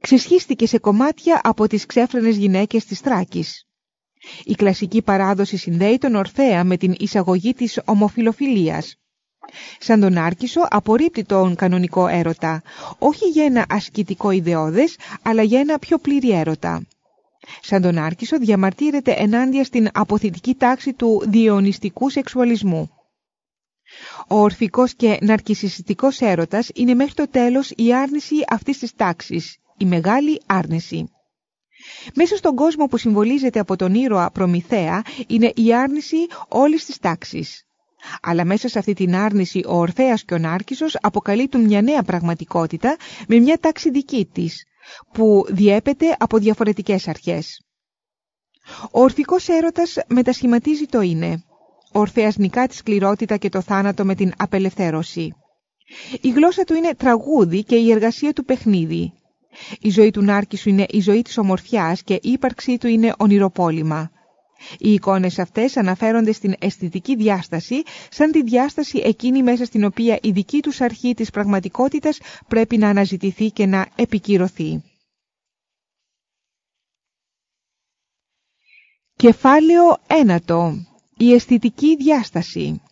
ξεσχίστηκε σε κομμάτια από τις ξέφρενες γυναίκες της Τράκης. Η κλασική παράδοση συνδέει τον Ορθέα με την εισαγωγή της ομοφιλοφιλίας. Σαν τον Άρκισο απορρίπτει τον κανονικό έρωτα, όχι για ένα ασκητικό ιδεώδες, αλλά για ένα πιο πλήρη έρωτα. Σαν τον Άρκισο διαμαρτύρεται ενάντια στην αποθητική τάξη του διαιωνιστικού σεξουαλισμού. Ο ορφικός και ναρκισιστικός έρωτας είναι μέχρι το τέλος η άρνηση αυτής της τάξης, η μεγάλη άρνηση. Μέσα στον κόσμο που συμβολίζεται από τον ήρωα Προμηθέα είναι η άρνηση όλης της τάξης. Αλλά μέσα σε αυτή την άρνηση ο Ορφέας και ο Νάρκησος αποκαλύπτουν μια νέα πραγματικότητα με μια τάξη δική της, που διέπεται από διαφορετικές αρχές. Ο ορφικός έρωτας μετασχηματίζει το είναι. Ο Ορφέας νικά τη σκληρότητα και το θάνατο με την απελευθέρωση. Η γλώσσα του είναι τραγούδι και η εργασία του παιχνίδι. Η ζωή του Νάρκησου είναι η ζωή της ομορφιάς και η ύπαρξή του είναι ονειροπόλημα. Οι εικόνες αυτές αναφέρονται στην αισθητική διάσταση, σαν τη διάσταση εκείνη μέσα στην οποία η δική τους αρχή της πραγματικότητας πρέπει να αναζητηθεί και να επικυρωθεί. Κεφάλαιο ένατο. Η αισθητική διάσταση.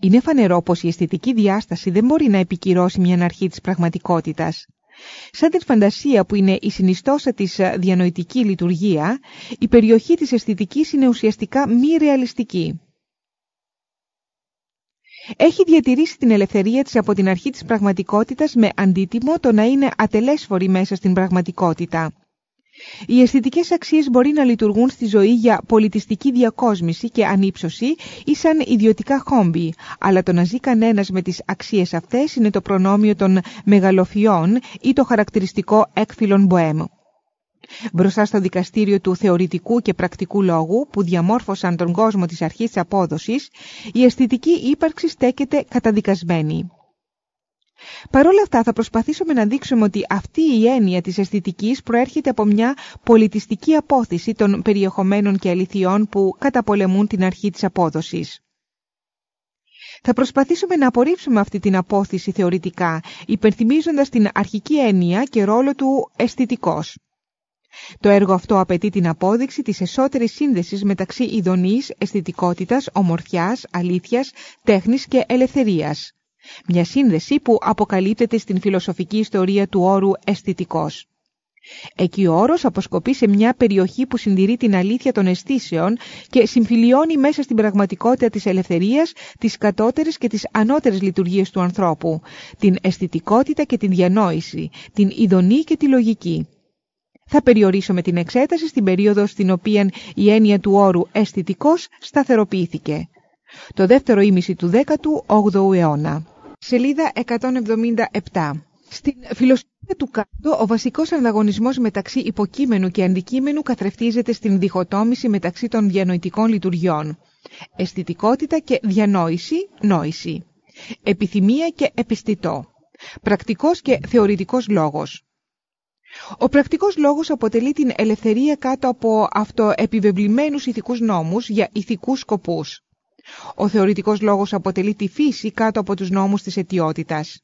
Είναι φανερό πως η αισθητική διάσταση δεν μπορεί να επικυρώσει μια αρχή της πραγματικότητας. Σαν την φαντασία που είναι η συνιστόσα της ε, διανοητική λειτουργία, η περιοχή της αισθητικής είναι ουσιαστικά μη ρεαλιστική. Έχει διατηρήσει την ελευθερία της από την αρχή της πραγματικότητας με αντίτιμο το να είναι ατελέσφορη μέσα στην πραγματικότητα. Οι αισθητικές αξίες μπορεί να λειτουργούν στη ζωή για πολιτιστική διακόσμηση και ανύψωση ή σαν ιδιωτικά χόμπι, αλλά το να ζει κανένας με τις αξίες αυτές είναι το προνόμιο των μεγαλοφιών ή το χαρακτηριστικό έκφυλων μποέμ. Μπροστά στο δικαστήριο του θεωρητικού και πρακτικού λόγου που διαμόρφωσαν τον κόσμο της αρχής της απόδοσης, η αισθητική ύπαρξη στέκεται καταδικασμένη. Παρ' όλα αυτά θα προσπαθήσουμε να δείξουμε ότι αυτή η έννοια της αισθητικής προέρχεται από μια πολιτιστική απόθεση των περιεχομένων και αληθιών που καταπολεμούν την αρχή της απόδοσης. Θα προσπαθήσουμε να απορρίψουμε αυτή την απόθεση θεωρητικά, υπενθυμίζοντας την αρχική έννοια και ρόλο του αισθητικός. Το έργο αυτό απαιτεί την απόδειξη της εσωτερής σύνδεσης μεταξύ ειδονής, αισθητικότητας, ομορφιάς, αλήθειας, τέχνης και ελευθερίας. Μια σύνδεση που αποκαλύπτεται στην φιλοσοφική ιστορία του όρου αισθητικός. Εκεί ο όρος αποσκοπεί σε μια περιοχή που συντηρεί την αλήθεια των αισθήσεων και συμφιλιώνει μέσα στην πραγματικότητα της ελευθερίας τις κατώτερες και τις ανώτερες λειτουργίες του ανθρώπου, την αισθητικότητα και την διανόηση, την ειδονή και τη λογική. Θα περιορίσουμε την εξέταση στην περίοδο στην οποία η έννοια του όρου αισθητικός σταθεροποιήθηκε. Το δεύτερο ήμιση του 18ου αιώνα. Σελίδα 177. Στην φιλοσοφία του Κάντο, ο βασικός ανταγωνισμός μεταξύ υποκείμενου και αντικείμενου καθρεφτίζεται στην διχοτόμηση μεταξύ των διανοητικών λειτουργιών. Αισθητικότητα και διανόηση, νόηση. Επιθυμία και επιστητό. Πρακτικός και θεωρητικός λόγος. Ο πρακτικός λόγος αποτελεί την ελευθερία κάτω από αυτοεπιβεβλημένους ηθικούς νόμους για ηθικούς σκοπούς. Ο θεωρητικός λόγος αποτελεί τη φύση κάτω από τους νόμους της αιτιότητας.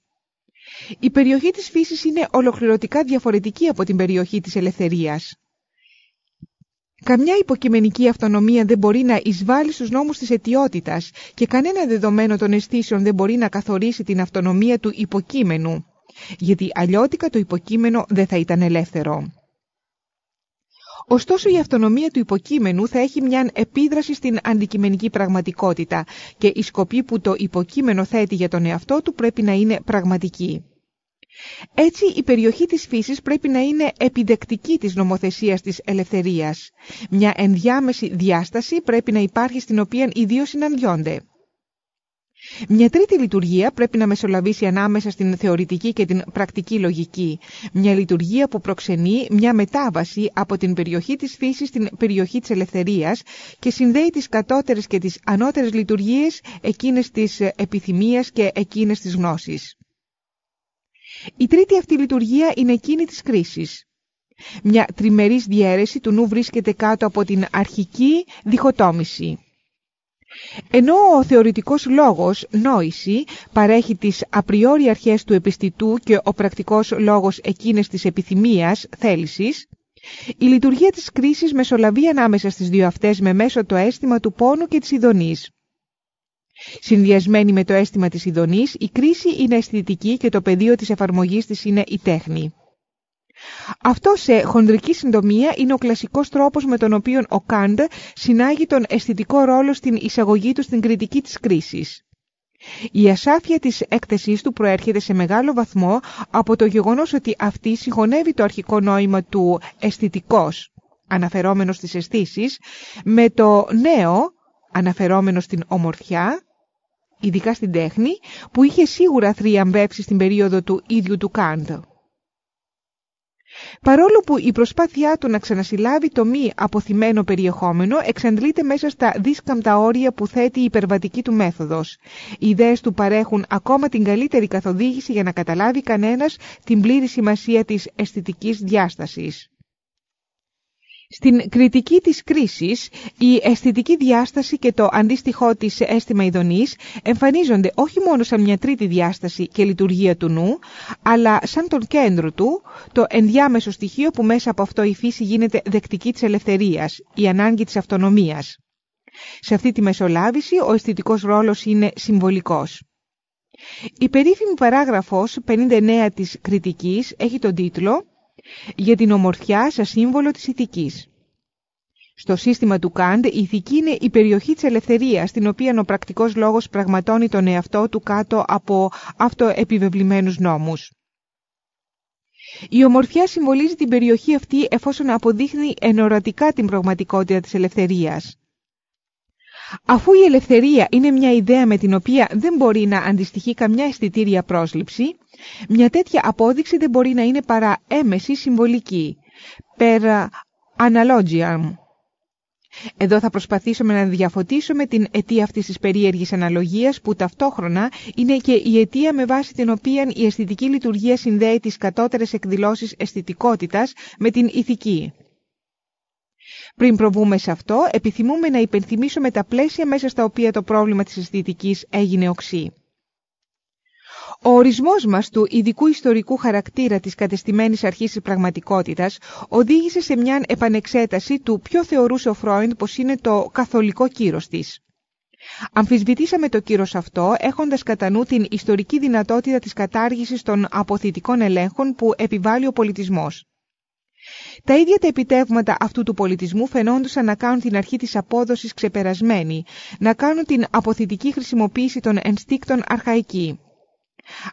Η περιοχή της φύσης είναι ολοκληρωτικά διαφορετική από την περιοχή της ελευθερίας. Καμιά υποκειμενική αυτονομία δεν μπορεί να εισβάλλει στους νόμους της αιτιότητας και κανένα δεδομένο των αισθήσεων δεν μπορεί να καθορίσει την αυτονομία του υποκείμενου γιατί αλλιώτικα το υποκείμενο δεν θα ήταν ελεύθερο. Ωστόσο η αυτονομία του υποκείμενου θα έχει μια επίδραση στην αντικειμενική πραγματικότητα και η σκοπή που το υποκείμενο θέτει για τον εαυτό του πρέπει να είναι πραγματική. Έτσι η περιοχή της φύσης πρέπει να είναι επιδεκτική της νομοθεσίας της ελευθερίας. Μια ενδιάμεση διάσταση πρέπει να υπάρχει στην οποία οι δύο συναντιόνται. Μια τρίτη λειτουργία πρέπει να μεσολαβήσει ανάμεσα στην θεωρητική και την πρακτική λογική. Μια λειτουργία που προξενεί μια μετάβαση από την περιοχή της φύσης στην περιοχή της ελευθερίας και συνδέει τις κατώτερες και τις ανώτερες λειτουργίες εκείνες της επιθυμίας και εκείνες της γνώσης. Η τρίτη αυτή λειτουργία είναι εκείνη της κρίσης. Μια τριμερής διαίρεση του νου βρίσκεται κάτω από την αρχική διχοτόμηση. Ενώ ο θεωρητικός λόγος, νόηση, παρέχει τις απριόρι αρχές του επιστητού και ο πρακτικός λόγος εκείνες της επιθυμίας, θέλησης, η λειτουργία της κρίσης μεσολαβεί ανάμεσα στις δύο αυτές με μέσο το αίσθημα του πόνου και της ειδονής. Συνδυασμένη με το αίσθημα της ειδονής, η κρίση είναι αισθητική και το πεδίο της εφαρμογής της είναι η τέχνη. Αυτός σε χονδρική συντομία είναι ο κλασικός τρόπος με τον οποίο ο Κάντ συνάγει τον αισθητικό ρόλο στην εισαγωγή του στην κριτική της κρίσης. Η ασάφεια της έκθεσής του προέρχεται σε μεγάλο βαθμό από το γεγονός ότι αυτή συγχωνεύει το αρχικό νόημα του αισθητικός, αναφερόμενος στις αισθήσεις, με το νέο, αναφερόμενο στην ομορφιά, ειδικά στην τέχνη, που είχε σίγουρα θριαμβεύσει στην περίοδο του ίδιου του Κάντ. Παρόλο που η προσπάθειά του να ξανασυλλάβει το μη αποθυμένο περιεχόμενο εξαντλείται μέσα στα δίσκαμπτα όρια που θέτει η υπερβατική του μέθοδος. Οι ιδέες του παρέχουν ακόμα την καλύτερη καθοδήγηση για να καταλάβει κανένας την πλήρη σημασία της αισθητικής διάστασης. Στην κριτική της κρίσης, η αισθητική διάσταση και το αντίστοιχό της αίσθημα ειδονής εμφανίζονται όχι μόνο σαν μια τρίτη διάσταση και λειτουργία του νου, αλλά σαν τον κέντρο του, το ενδιάμεσο στοιχείο που μέσα από αυτό η φύση γίνεται δεκτική της ελευθερίας, η ανάγκη της αυτονομίας. Σε αυτή τη μεσολάβηση ο αισθητικός ρόλος είναι συμβολικός. Η περίφημη παράγραφος 59 της κριτικής έχει τον τίτλο για την ομορφιά σαν σύμβολο της ηθικής. Στο σύστημα του Καντ η ηθική είναι η περιοχή της ελευθερίας, στην οποία ο πρακτικός λόγος πραγματώνει τον εαυτό του κάτω από αυτοεπιβεβλημένους νόμους. Η ομορφιά συμβολίζει την περιοχή αυτή εφόσον αποδείχνει ενορατικά την πραγματικότητα της ελευθερίας. Αφού η ελευθερία είναι μια ιδέα με την οποία δεν μπορεί να αντιστοιχεί καμιά αισθητήρια πρόσληψη, μια τέτοια απόδειξη δεν μπορεί να είναι παρά έμεση συμβολική, πέρα analogiam. Εδώ θα προσπαθήσουμε να διαφωτίσουμε την αιτία αυτής της περίεργης αναλογίας που ταυτόχρονα είναι και η αιτία με βάση την οποία η αισθητική λειτουργία συνδέει τις κατώτερες εκδηλώσεις αισθητικότητας με την ηθική. Πριν προβούμε σε αυτό, επιθυμούμε να υπενθυμίσουμε τα πλαίσια μέσα στα οποία το πρόβλημα της αισθητικής έγινε οξύ. Ο ορισμός μας του ειδικού ιστορικού χαρακτήρα της κατεστημένης αρχής της πραγματικότητας οδήγησε σε μια επανεξέταση του ποιο θεωρούσε ο Φρόιντ πως είναι το καθολικό κύρος της. Αμφισβητήσαμε το κύρος αυτό έχοντας κατά νου την ιστορική δυνατότητα της κατάργησης των αποθητικών ελέγχων που επιβάλλει ο πολιτισμός. Τα ίδια τα επιτεύγματα αυτού του πολιτισμού φαινόντουσαν να κάνουν την αρχή της απόδοσης ξεπερασμένη, να κάνουν την αποθητική χρησιμοποίηση των ενστίκτων αρχαϊκή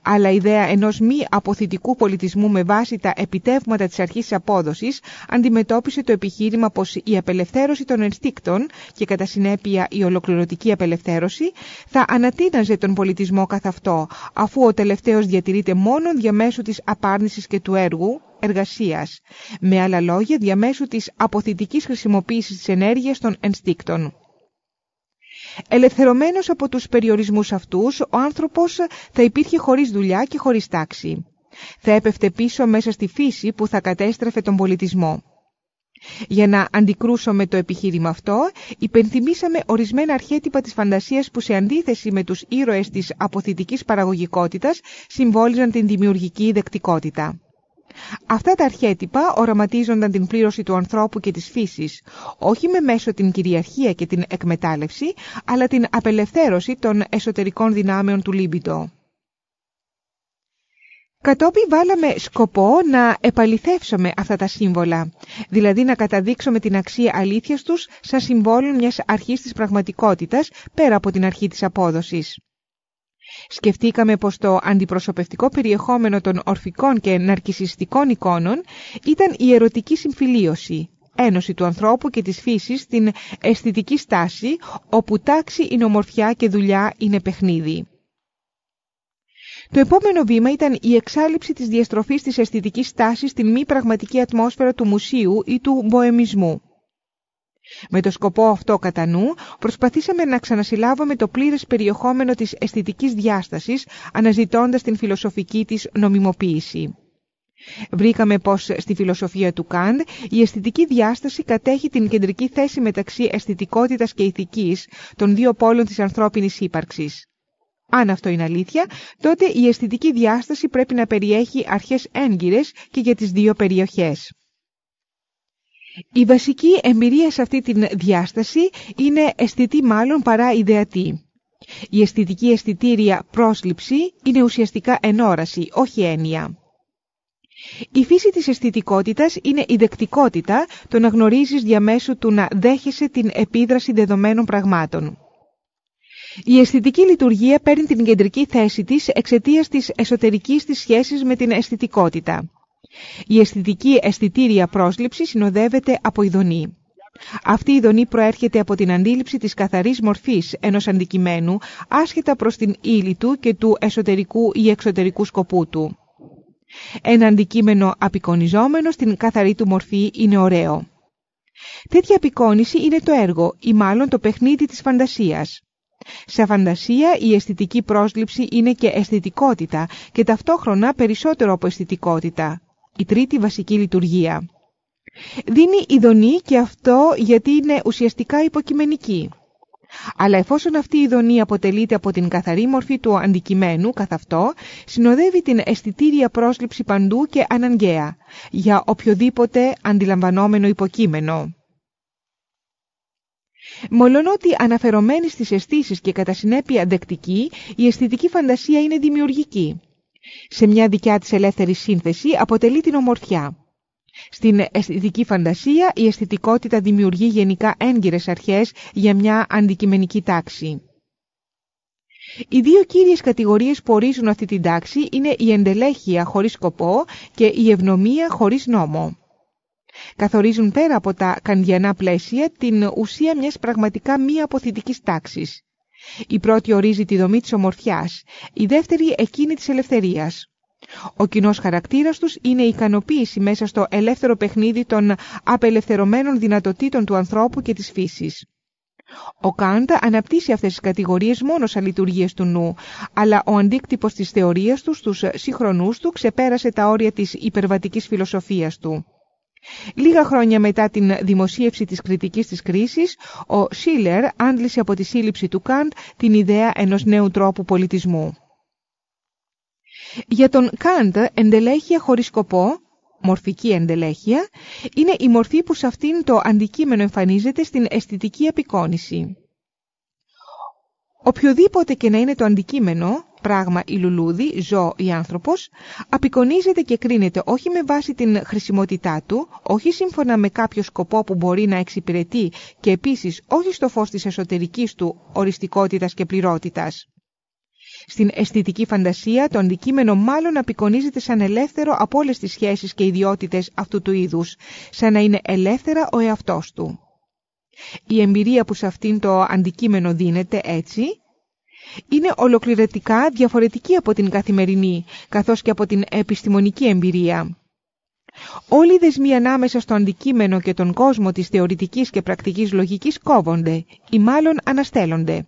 αλλά η ιδέα ενός μη αποθητικού πολιτισμού με βάση τα επιτεύγματα της αρχής απόδοσης αντιμετώπισε το επιχείρημα πως η απελευθέρωση των ενστίκτων και κατά συνέπεια η ολοκληρωτική απελευθέρωση θα ανατείναζε τον πολιτισμό καθ' αυτό, αφού ο τελευταίος διατηρείται μόνο διαμέσου της απάρνησης και του έργου, εργασίας, με άλλα λόγια διαμέσου της αποθητικής χρησιμοποίησης της ενέργειας των ενστίκτων. Ελευθερωμένος από τους περιορισμούς αυτούς, ο άνθρωπος θα υπήρχε χωρίς δουλειά και χωρίς τάξη. Θα έπεφτε πίσω μέσα στη φύση που θα κατέστρεφε τον πολιτισμό. Για να αντικρούσουμε το επιχείρημα αυτό, υπενθυμίσαμε ορισμένα αρχέτυπα της φαντασίας που σε αντίθεση με τους ήρωες της αποθητικής παραγωγικότητας συμβόλιζαν την δημιουργική δεκτικότητα. Αυτά τα αρχέτυπα οραματίζονταν την πλήρωση του ανθρώπου και της φύσης, όχι με μέσω την κυριαρχία και την εκμετάλλευση, αλλά την απελευθέρωση των εσωτερικών δυνάμεων του Λίμπιτο. Κατόπιν βάλαμε σκοπό να επαληθεύσουμε αυτά τα σύμβολα, δηλαδή να καταδείξουμε την αξία αλήθειας τους σαν συμβόλων μιας αρχής της πραγματικότητας πέρα από την αρχή της απόδοσης. Σκεφτήκαμε πως το αντιπροσωπευτικό περιεχόμενο των ορφικών και ναρκισιστικών εικόνων ήταν η ερωτική συμφιλίωση, ένωση του ανθρώπου και της φύσης στην αισθητική στάση, όπου τάξη είναι ομορφιά και δουλειά είναι παιχνίδι. Το επόμενο βήμα ήταν η εξάλληψη της διαστροφής της αισθητικής στάσης στην μη πραγματική ατμόσφαιρα του μουσείου ή του μποεμισμού. Με το σκοπό αυτό κατά νου, προσπαθήσαμε να ξανασυλλάβουμε το πλήρες περιεχόμενο της αισθητικής διάστασης, αναζητώντας την φιλοσοφική της νομιμοποίηση. Βρήκαμε πως στη φιλοσοφία του Καντ η αισθητική διάσταση κατέχει την κεντρική θέση μεταξύ αισθητικότητας και ηθικής των δύο πόλων της ανθρώπινης ύπαρξης. Αν αυτό είναι αλήθεια, τότε η αισθητική διάσταση πρέπει να περιέχει αρχές έγκυρες και για τις δύο περιοχές. Η βασική εμπειρία σε αυτή τη διάσταση είναι αισθητή μάλλον παρά ιδεατή. Η αισθητική αισθητήρια πρόσληψη είναι ουσιαστικά ενόραση, όχι έννοια. Η φύση της αισθητικότητας είναι η δεκτικότητα, το να γνωρίζεις διαμέσου του να δέχεσαι την επίδραση δεδομένων πραγμάτων. Η αισθητική λειτουργία παίρνει την κεντρική θέση της εξαιτίας της εσωτερικής της σχέσης με την αισθητικότητα. Η αισθητική αισθητήρια πρόσληψη συνοδεύεται από ειδονή. Αυτή η ειδονή προέρχεται από την αντίληψη της καθαρής μορφής ενός αντικειμένου, άσχετα προς την ύλη του και του εσωτερικού ή εξωτερικού σκοπού του. Ένα αντικείμενο απεικονιζόμενο στην καθαρή του μορφή είναι ωραίο. Τέτοια απεικόνηση είναι το έργο ή μάλλον το παιχνίδι της φαντασίας. Σε φαντασία η αισθητική πρόσληψη είναι και αισθητικότητα και ταυτόχρονα περισσότερο από αισθητικότητα η τρίτη βασική λειτουργία. Δίνει ειδονή και αυτό γιατί είναι ουσιαστικά υποκειμενική. Αλλά εφόσον αυτή η ειδονή αποτελείται από την καθαρή μορφή του αντικειμένου καθ' αυτό, συνοδεύει την αισθητήρια πρόσληψη παντού και αναγκαία, για οποιοδήποτε αντιλαμβανόμενο υποκείμενο. Μολονότι αναφερομένη στις αισθήσεις και κατά συνέπεια δεκτική, η αισθητική φαντασία είναι δημιουργική σε μια δικιά της ελεύθερη σύνθεση αποτελεί την ομορφιά. Στην αισθητική φαντασία η αισθητικότητα δημιουργεί γενικά έγκυρες αρχές για μια αντικειμενική τάξη. Οι δύο κύριες κατηγορίες που ορίζουν αυτή την τάξη είναι η εντελέχεια χωρίς σκοπό και η ευνομία χωρίς νόμο. Καθορίζουν πέρα από τα κανδιανά πλαίσια την ουσία μιας πραγματικά μη αποθητικής τάξης. Η πρώτη ορίζει τη δομή της ομορφιάς, η δεύτερη εκείνη της ελευθερίας. Ο κοινός χαρακτήρας τους είναι η ικανοποίηση μέσα στο ελεύθερο παιχνίδι των απελευθερωμένων δυνατοτήτων του ανθρώπου και της φύσης. Ο Κάντ αναπτύσσει αυτές τις κατηγορίες μόνο σαν λειτουργίες του νου, αλλά ο αντίκτυπος της θεωρίας του στους σύγχρονούς του ξεπέρασε τα όρια της υπερβατικής φιλοσοφίας του. Λίγα χρόνια μετά την δημοσίευση της κριτικής της κρίσης, ο Σίλερ άντλησε από τη σύλληψη του Καντ την ιδέα ενός νέου τρόπου πολιτισμού. Για τον Καντ, εντελέχεια χωρίς σκοπό, μορφική εντελέχεια, είναι η μορφή που σε αυτήν το αντικείμενο εμφανίζεται στην αισθητική απεικόνηση. Οποιοδήποτε και να είναι το αντικείμενο, πράγμα ή λουλούδι, ζώο ή άνθρωπος, απεικονίζεται και κρίνεται όχι με βάση την χρησιμότητά του, όχι σύμφωνα με κάποιο σκοπό που μπορεί να εξυπηρετεί και επίσης όχι στο φως της εσωτερικής του οριστικότητας και πληρότητας. Στην αισθητική φαντασία το αντικείμενο μάλλον απεικονίζεται σαν ελεύθερο από όλες τις σχέσεις και ιδιότητες αυτού του είδους, σαν να είναι ελεύθερα ο εαυτός του. Η εμπειρία που σε αυτήν το αντικείμενο δίνεται έτσι είναι ολοκληρωτικά διαφορετική από την καθημερινή, καθώς και από την επιστημονική εμπειρία. Όλοι οι δεσμοί ανάμεσα στο αντικείμενο και τον κόσμο της θεωρητικής και πρακτικής λογικής κόβονται ή μάλλον αναστέλλονται.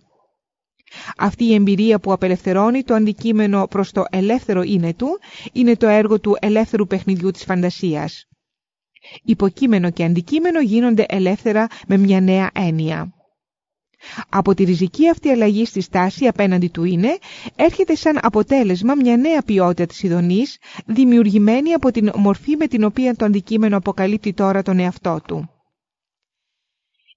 Αυτή η εμπειρία που απελευθερώνει το αντικείμενο προς το ελεύθερο είναι του, είναι το έργο του ελεύθερου παιχνιδιού της φαντασίας. Υποκείμενο και αντικείμενο γίνονται ελεύθερα με μια νέα έννοια. Από τη ριζική αυτή αλλαγή στη στάση απέναντι του είναι, έρχεται σαν αποτέλεσμα μια νέα ποιότητα της ειδονής, δημιουργημένη από την μορφή με την οποία το αντικείμενο αποκαλύπτει τώρα τον εαυτό του.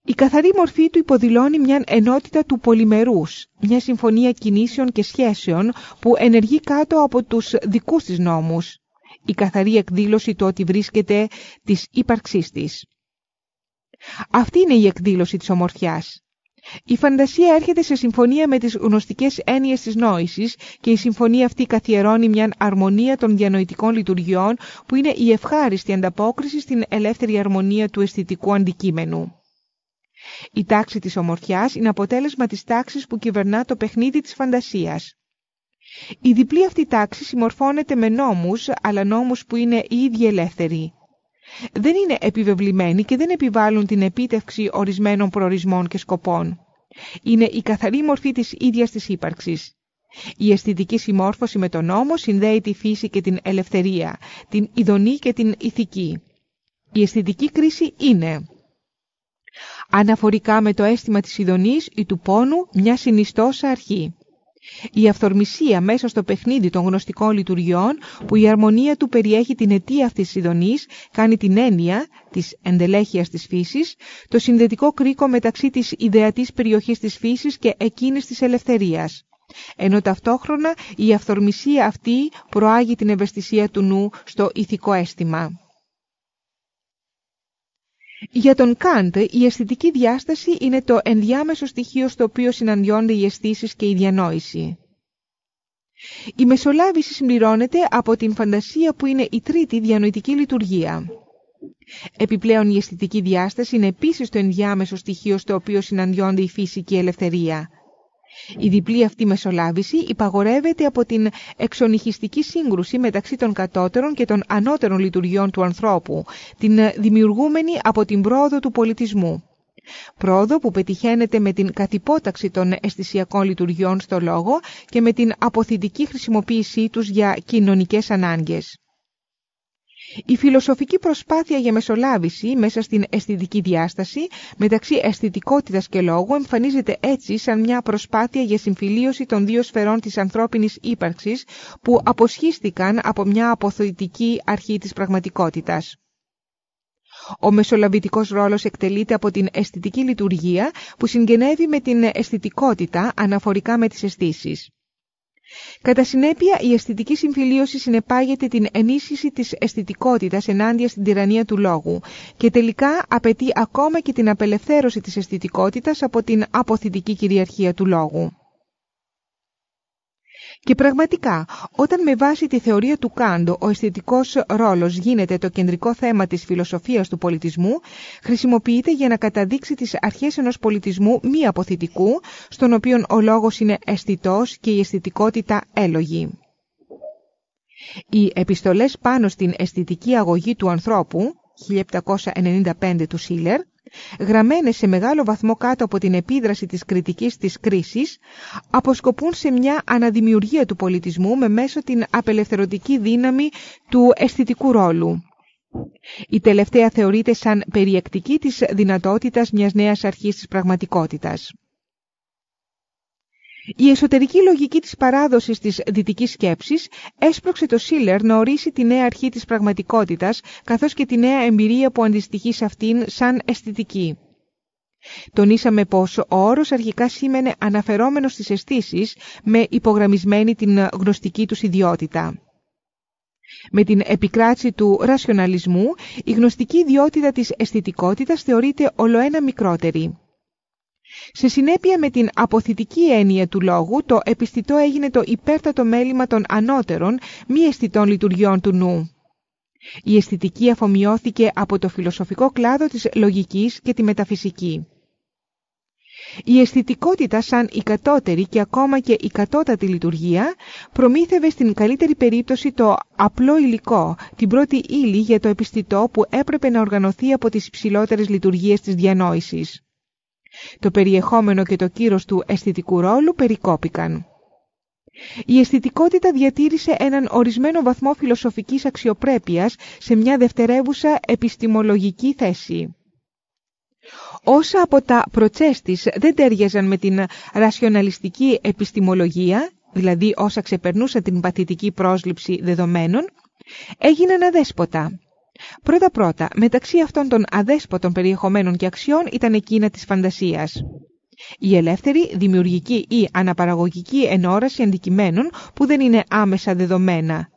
Η καθαρή μορφή του υποδηλώνει μια ενότητα του πολυμερούς, μια συμφωνία κινήσεων και σχέσεων που ενεργεί κάτω από τους δικούς της νόμους, η καθαρή εκδήλωση του ότι βρίσκεται της ύπαρξής της. Αυτή είναι η εκδήλωση της ομορφιάς. Η φαντασία έρχεται σε συμφωνία με τις γνωστικές έννοιες της νόησης και η συμφωνία αυτή καθιερώνει μια αρμονία των διανοητικών λειτουργιών που είναι η ευχάριστη ανταπόκριση στην ελεύθερη αρμονία του αισθητικού αντικείμενου. Η τάξη της ομορφιάς είναι αποτέλεσμα της τάξης που κυβερνά το παιχνίδι της φαντασίας. Η διπλή αυτή τάξη συμμορφώνεται με νόμους, αλλά νόμους που είναι οι ίδιοι ελεύθεροι. Δεν είναι επιβεβλημένοι και δεν επιβάλλουν την επίτευξη ορισμένων προορισμών και σκοπών. Είναι η καθαρή μορφή της ίδιας της ύπαρξης. Η αισθητική συμμόρφωση με τον νόμο συνδέει τη φύση και την ελευθερία, την ειδονή και την ηθική. Η αισθητική κρίση είναι αναφορικά με το αίσθημα της ειδονής ή του πόνου μια συνιστόσα αρχή. Η αυθορμησία μέσα στο παιχνίδι των γνωστικών λειτουργιών που η αρμονία του περιέχει την αιτία αυτής της ειδονής κάνει την έννοια της εντελέχειας της φύσης, το συνδετικό κρίκο μεταξύ της ιδεατής περιοχής της φύσης και εκείνης της ελευθερίας. Ενώ ταυτόχρονα η αυθορμησία αυτή προάγει την ευαισθησία του νου στο ηθικό αίσθημα. Για τον Κάντ, η αισθητική διάσταση είναι το ενδιάμεσο στοιχείο στο οποίο συναντιόνται οι αισθήσεις και η διανόηση. Η μεσολάβηση συμπληρώνεται από την φαντασία που είναι η τρίτη διανοητική λειτουργία. Επιπλέον η αισθητική διάσταση είναι επίσης το ενδιάμεσο στοιχείο στο οποίο συναντιόνται η φύση και η ελευθερία. Η διπλή αυτή μεσολάβηση υπαγορεύεται από την εξονυχιστική σύγκρουση μεταξύ των κατώτερων και των ανώτερων λειτουργιών του ανθρώπου, την δημιουργούμενη από την πρόοδο του πολιτισμού. Πρόοδο που πετυχαίνεται με την καθυπόταξη των αισθησιακών λειτουργιών στο λόγο και με την αποθητική χρησιμοποίησή τους για κοινωνικές ανάγκες. Η φιλοσοφική προσπάθεια για μεσολάβηση μέσα στην αισθητική διάσταση μεταξύ αισθητικότητας και λόγου εμφανίζεται έτσι σαν μια προσπάθεια για συμφιλίωση των δύο σφαιρών της ανθρώπινης ύπαρξης που αποσχίστηκαν από μια αποθητική αρχή της πραγματικότητας. Ο μεσολαβητικός ρόλος εκτελείται από την αισθητική λειτουργία που συγγενεύει με την αισθητικότητα αναφορικά με τις αισθήσεις. Κατά συνέπεια, η αισθητική συμφιλίωση συνεπάγεται την ενίσχυση της αισθητικότητας ενάντια στην τυραννία του λόγου και τελικά απαιτεί ακόμα και την απελευθέρωση της αισθητικότητας από την αποθητική κυριαρχία του λόγου. Και πραγματικά, όταν με βάση τη θεωρία του Κάντο ο αισθητικός ρόλος γίνεται το κεντρικό θέμα της φιλοσοφίας του πολιτισμού, χρησιμοποιείται για να καταδείξει τις αρχές ενός πολιτισμού μη αποθητικού, στον οποίο ο λόγος είναι αισθητός και η αισθητικότητα έλογη. Οι επιστολές πάνω στην αισθητική αγωγή του ανθρώπου, 1795 του Σίλερ, γραμμένες σε μεγάλο βαθμό κάτω από την επίδραση της κριτικής της κρίσης, αποσκοπούν σε μια αναδημιουργία του πολιτισμού με μέσο την απελευθερωτική δύναμη του αισθητικού ρόλου. Η τελευταία θεωρείται σαν περιεκτική της δυνατότητας μιας νέας αρχής της πραγματικότητας. Η εσωτερική λογική της παράδοσης της δυτικής σκέψης έσπρωξε το Σίλερ να ορίσει τη νέα αρχή της πραγματικότητας καθώς και τη νέα εμπειρία που αντιστοιχεί σε αυτήν σαν αισθητική. Τονίσαμε πως ο όρος αρχικά σήμαινε αναφερόμενος στις αισθήσεις με υπογραμμισμένη την γνωστική τους ιδιότητα. Με την επικράτηση του ρασιοναλισμού, η γνωστική ιδιότητα της αισθητικότητας θεωρείται ολοένα μικρότερη. Σε συνέπεια με την αποθητική έννοια του λόγου, το επιστητό έγινε το υπέρτατο μέλημα των ανώτερων, μη αισθητών λειτουργιών του νου. Η αισθητική αφομοιώθηκε από το φιλοσοφικό κλάδο της λογικής και τη μεταφυσική. Η αισθητικότητα σαν η κατώτερη και ακόμα και η κατώτατη λειτουργία προμήθευε στην καλύτερη περίπτωση το απλό υλικό, την πρώτη ύλη για το επιστητό που έπρεπε να οργανωθεί από τις υψηλότερες λειτουργίες της διανόησης. Το περιεχόμενο και το κύρος του αισθητικού ρόλου περικόπηκαν. Η αισθητικότητα διατήρησε έναν ορισμένο βαθμό φιλοσοφικής αξιοπρέπειας σε μια δευτερεύουσα επιστημολογική θέση. Όσα από τα προτσέστης δεν τέριαζαν με την ρασιοναλιστική επιστημολογία, δηλαδή όσα ξεπερνούσαν την παθητική πρόσληψη δεδομένων, έγιναν αδέσποτα Πρώτα-πρώτα, μεταξύ αυτών των αδέσποτων περιεχομένων και αξιών ήταν εκείνα της φαντασίας. Η ελεύθερη, δημιουργική ή αναπαραγωγική ενόραση αντικειμένων που δεν είναι άμεσα δεδομένα.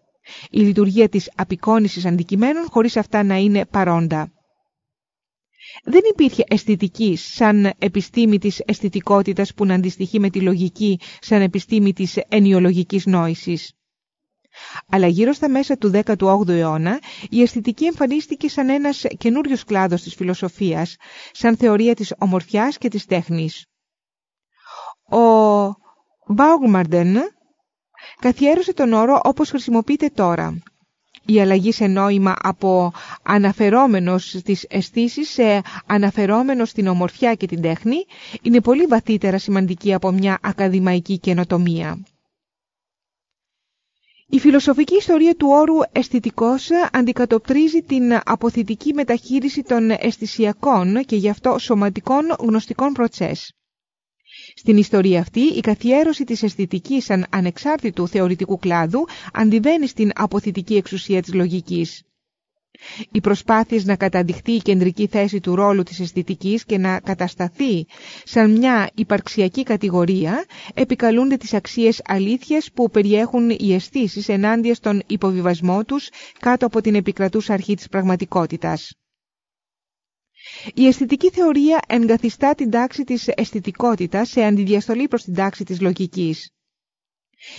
Η λειτουργία της απεικόνησης αντικειμένων χωρίς αυτά να είναι παρόντα. Δεν υπήρχε αισθητική σαν επιστήμη της αισθητικότητας που να αντιστοιχεί με τη λογική σαν επιστήμη της ενιολογικής νόησης. Αλλά γύρω στα μέσα του 18ου αιώνα η αισθητική εμφανίστηκε σαν ένας καινούριος κλάδος της φιλοσοφίας, σαν θεωρία της ομορφιάς και της τέχνης. Ο Μπάουγμαρντεν καθιέρωσε τον όρο όπως χρησιμοποιείται τώρα. Η αλλαγή σε νόημα από αναφερόμενος στις αισθήσεις σε αναφερόμενος στην ομορφιά και την τέχνη είναι πολύ βαθύτερα σημαντική από μια ακαδημαϊκή καινοτομία. Η φιλοσοφική ιστορία του όρου αισθητικός αντικατοπτρίζει την αποθητική μεταχείριση των αισθησιακών και γι' αυτό σωματικών γνωστικών προτσές. Στην ιστορία αυτή, η καθιέρωση της αισθητικής σαν ανεξάρτητου θεωρητικού κλάδου αντιβαίνει στην αποθητική εξουσία της λογικής. Οι προσπάθειες να καταδειχθεί η κεντρική θέση του ρόλου της αισθητικής και να κατασταθεί σαν μια υπαρξιακή κατηγορία επικαλούνται τις αξίες αλήθειας που περιέχουν οι αισθήσεις ενάντια στον υποβιβασμό τους κάτω από την επικρατούσα αρχή της πραγματικότητας. Η αισθητική θεωρία εγκαθιστά την τάξη της αισθητικότητας σε αντιδιαστολή προς την τάξη της λογικής.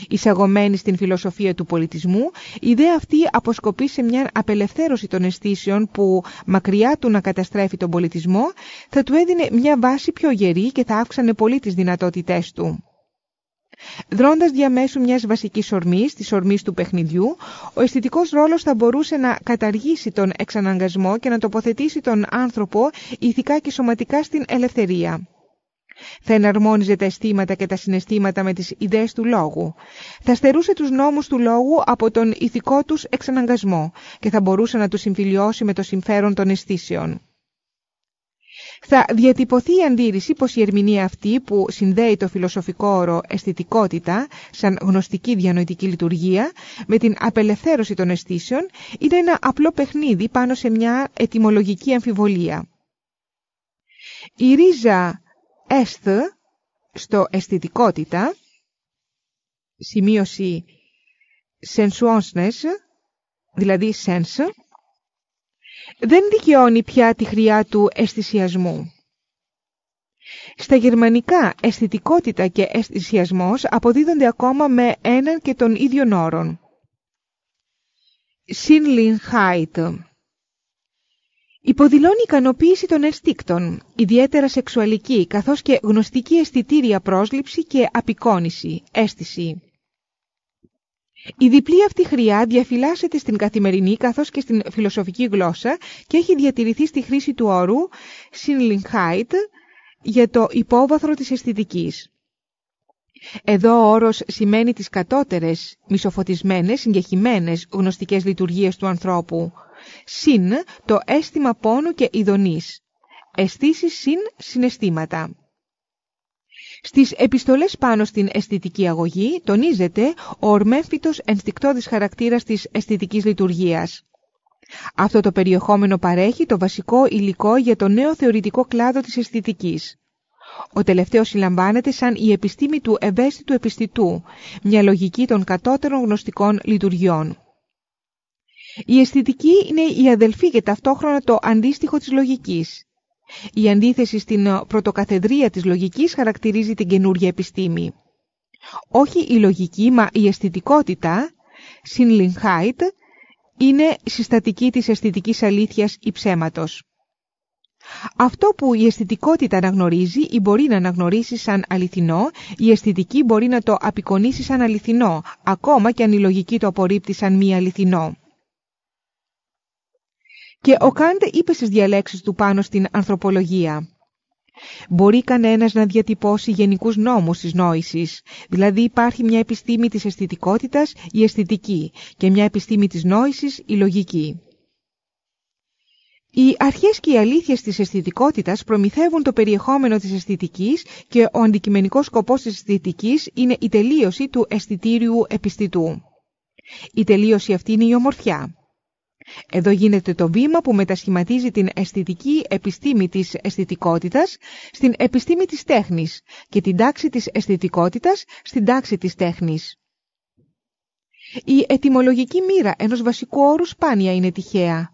Εισαγωμένη στην φιλοσοφία του πολιτισμού, η ιδέα αυτή αποσκοπεί σε μια απελευθέρωση των αισθήσεων που, μακριά του να καταστρέφει τον πολιτισμό, θα του έδινε μια βάση πιο γερή και θα αύξανε πολύ τις δυνατότητές του. Δρώντας διαμέσου μιας βασικής ορμής, της ορμής του παιχνιδιού, ο αισθητικός ρόλος θα μπορούσε να καταργήσει τον εξαναγκασμό και να τοποθετήσει τον άνθρωπο ηθικά και σωματικά στην ελευθερία. Θα εναρμόνιζε τα αισθήματα και τα συναισθήματα με τις ιδέες του λόγου. Θα στερούσε τους νόμους του λόγου από τον ηθικό τους εξαναγκασμό και θα μπορούσε να τους συμφιλιώσει με το συμφέρον των αισθήσεων. Θα διατυπωθεί η αντίρρηση πως η ερμηνεία αυτή που συνδέει το φιλοσοφικό όρο αισθητικότητα σαν γνωστική διανοητική λειτουργία με την απελευθέρωση των αισθήσεων είναι ένα απλό παιχνίδι πάνω σε μια ετυμολογική αμφιβολία. Η ρίζα Εσθ στο αισθητικότητα, σημείωση sensuousness, δηλαδή sense, δεν δικαιώνει πια τη χρειά του αισθησιασμού. Στα γερμανικά αισθητικότητα και αισθησιασμός αποδίδονται ακόμα με έναν και τον ίδιο όρον. Sinnlichkeit Υποδηλώνει ικανοποίηση των ενστίκτων, ιδιαίτερα σεξουαλική, καθώς και γνωστική αισθητήρια πρόσληψη και απεικόνηση, αίσθηση. Η διπλή αυτή χρειά διαφυλάσσεται στην καθημερινή καθώς και στην φιλοσοφική γλώσσα και έχει διατηρηθεί στη χρήση του όρου Sinnlichkeit για το υπόβαθρο της αισθητικής. Εδώ ο όρος σημαίνει τις κατώτερες, μισοφωτισμένες, συγκεχημένες γνωστικές λειτουργίες του ανθρώπου. Συν το αίσθημα πόνου και ειδονής. Αισθήσεις συν συναισθήματα. Στις επιστολές πάνω στην αισθητική αγωγή τονίζεται ο ορμέμφυτος ενστικτόδης χαρακτήρας της αισθητικής λειτουργίας. Αυτό το περιεχόμενο παρέχει το βασικό υλικό για το νέο θεωρητικό κλάδο της αισθητικής. Ο τελευταίος συλλαμβάνεται σαν η επιστήμη του ευαίσθητου επιστητού, μια λογική των κατώτερων γνωστικών λειτουργιών. Η αισθητική είναι η αδελφή και ταυτόχρονα το αντίστοιχο της λογικής. Η αντίθεση στην πρωτοκαθεδρία της λογικής χαρακτηρίζει την καινούργια επιστήμη. Όχι η λογική, μα η αισθητικότητα, Sinnlichkeit, είναι συστατική της αισθητικής αλήθειας ή ψέματος. Αυτό που η αισθητικότητα αναγνωρίζει ή μπορεί να αναγνωρίσει σαν αληθινό, η αισθητική μπορεί να το απεικονίσει σαν αληθινό, ακόμα και αν η λογική το απορρίπτει σαν μη αληθινό. Και ο Κάντ είπε στις διαλέξεις του πάνω στην ανθρωπολογία. Μπορεί κανένας να διατυπώσει γενικούς νόμους της νόησης, δηλαδή υπάρχει μια επιστήμη της αισθητικότητας, η αισθητική, και μια επιστήμη της νόησης, η λογική. Οι αρχές και οι αλήθειες της αισθητικότητας προμηθεύουν το περιεχόμενο της αισθητικής και ο αντικειμενικός σκοπός της αισθητικής είναι η τελείωση του αισθητήριου επιστητού. Η τελείωση αυτή είναι η ομορφιά. Εδώ γίνεται το βήμα που μετασχηματίζει την αισθητική επιστήμη της αισθητικότητας στην επιστήμη της τέχνης και την τάξη της αισθητικότητας στην τάξη της τέχνης. Η ετυμολογική μοίρα ενός βασικού όρου σπάνια είναι τυχαία.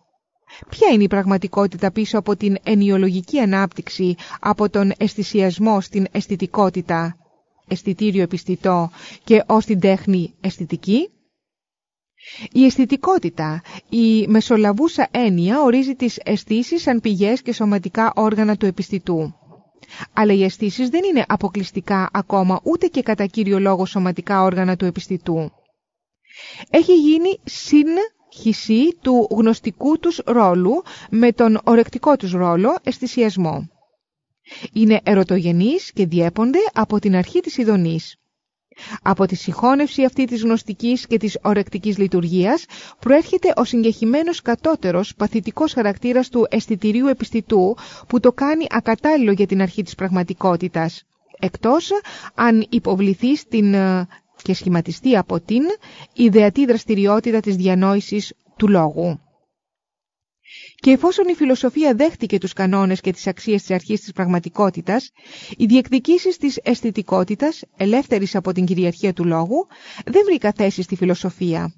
Ποια είναι η πραγματικότητα πίσω από την ενιολογική ανάπτυξη, από τον αισθησιασμό στην αισθητικότητα, αισθητήριο επιστητό και ως την τέχνη αισθητική; Η αισθητικότητα, η μεσολαβούσα έννοια ορίζει τις αισθήσεις σαν πηγές και σωματικά όργανα του επιστητού. Αλλά οι αισθήσεις δεν είναι αποκλειστικά ακόμα ούτε και κατά κύριο λόγο σωματικά όργανα του επιστητού. Έχει γίνει συν χυσή του γνωστικού τους ρόλου με τον ορεκτικό τους ρόλο αισθησιασμό. Είναι ερωτογενείς και διέπονται από την αρχή της ειδονής. Από τη συγχώνευση αυτή της γνωστικής και της ορεκτικής λειτουργίας προέρχεται ο συγκεχημένος κατώτερος παθητικός χαρακτήρας του αισθητηρίου επιστητού που το κάνει ακατάλληλο για την αρχή της πραγματικότητας, εκτός αν υποβληθεί στην ε, και σχηματιστεί από την ιδεατή δραστηριότητα της διανόησης του λόγου. Και εφόσον η φιλοσοφία δέχτηκε τους κανόνες και τις αξίες της αρχής της πραγματικότητας, οι διεκδικήσεις της αισθητικότητας, ελεύθερης από την κυριαρχία του λόγου, δεν βρήκα θέση στη φιλοσοφία.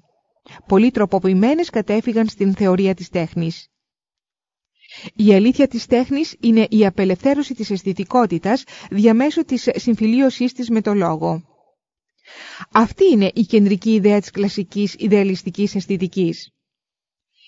Πολλοί τροποποιημένες κατέφυγαν στην θεωρία της τέχνης. Η αλήθεια της τέχνης είναι η απελευθέρωση της αισθητικότητας διαμέσου της συμφιλίωσής της με το λόγο. Αυτή είναι η κεντρική ιδέα της κλασικής ιδεαλιστικής αισθητικής.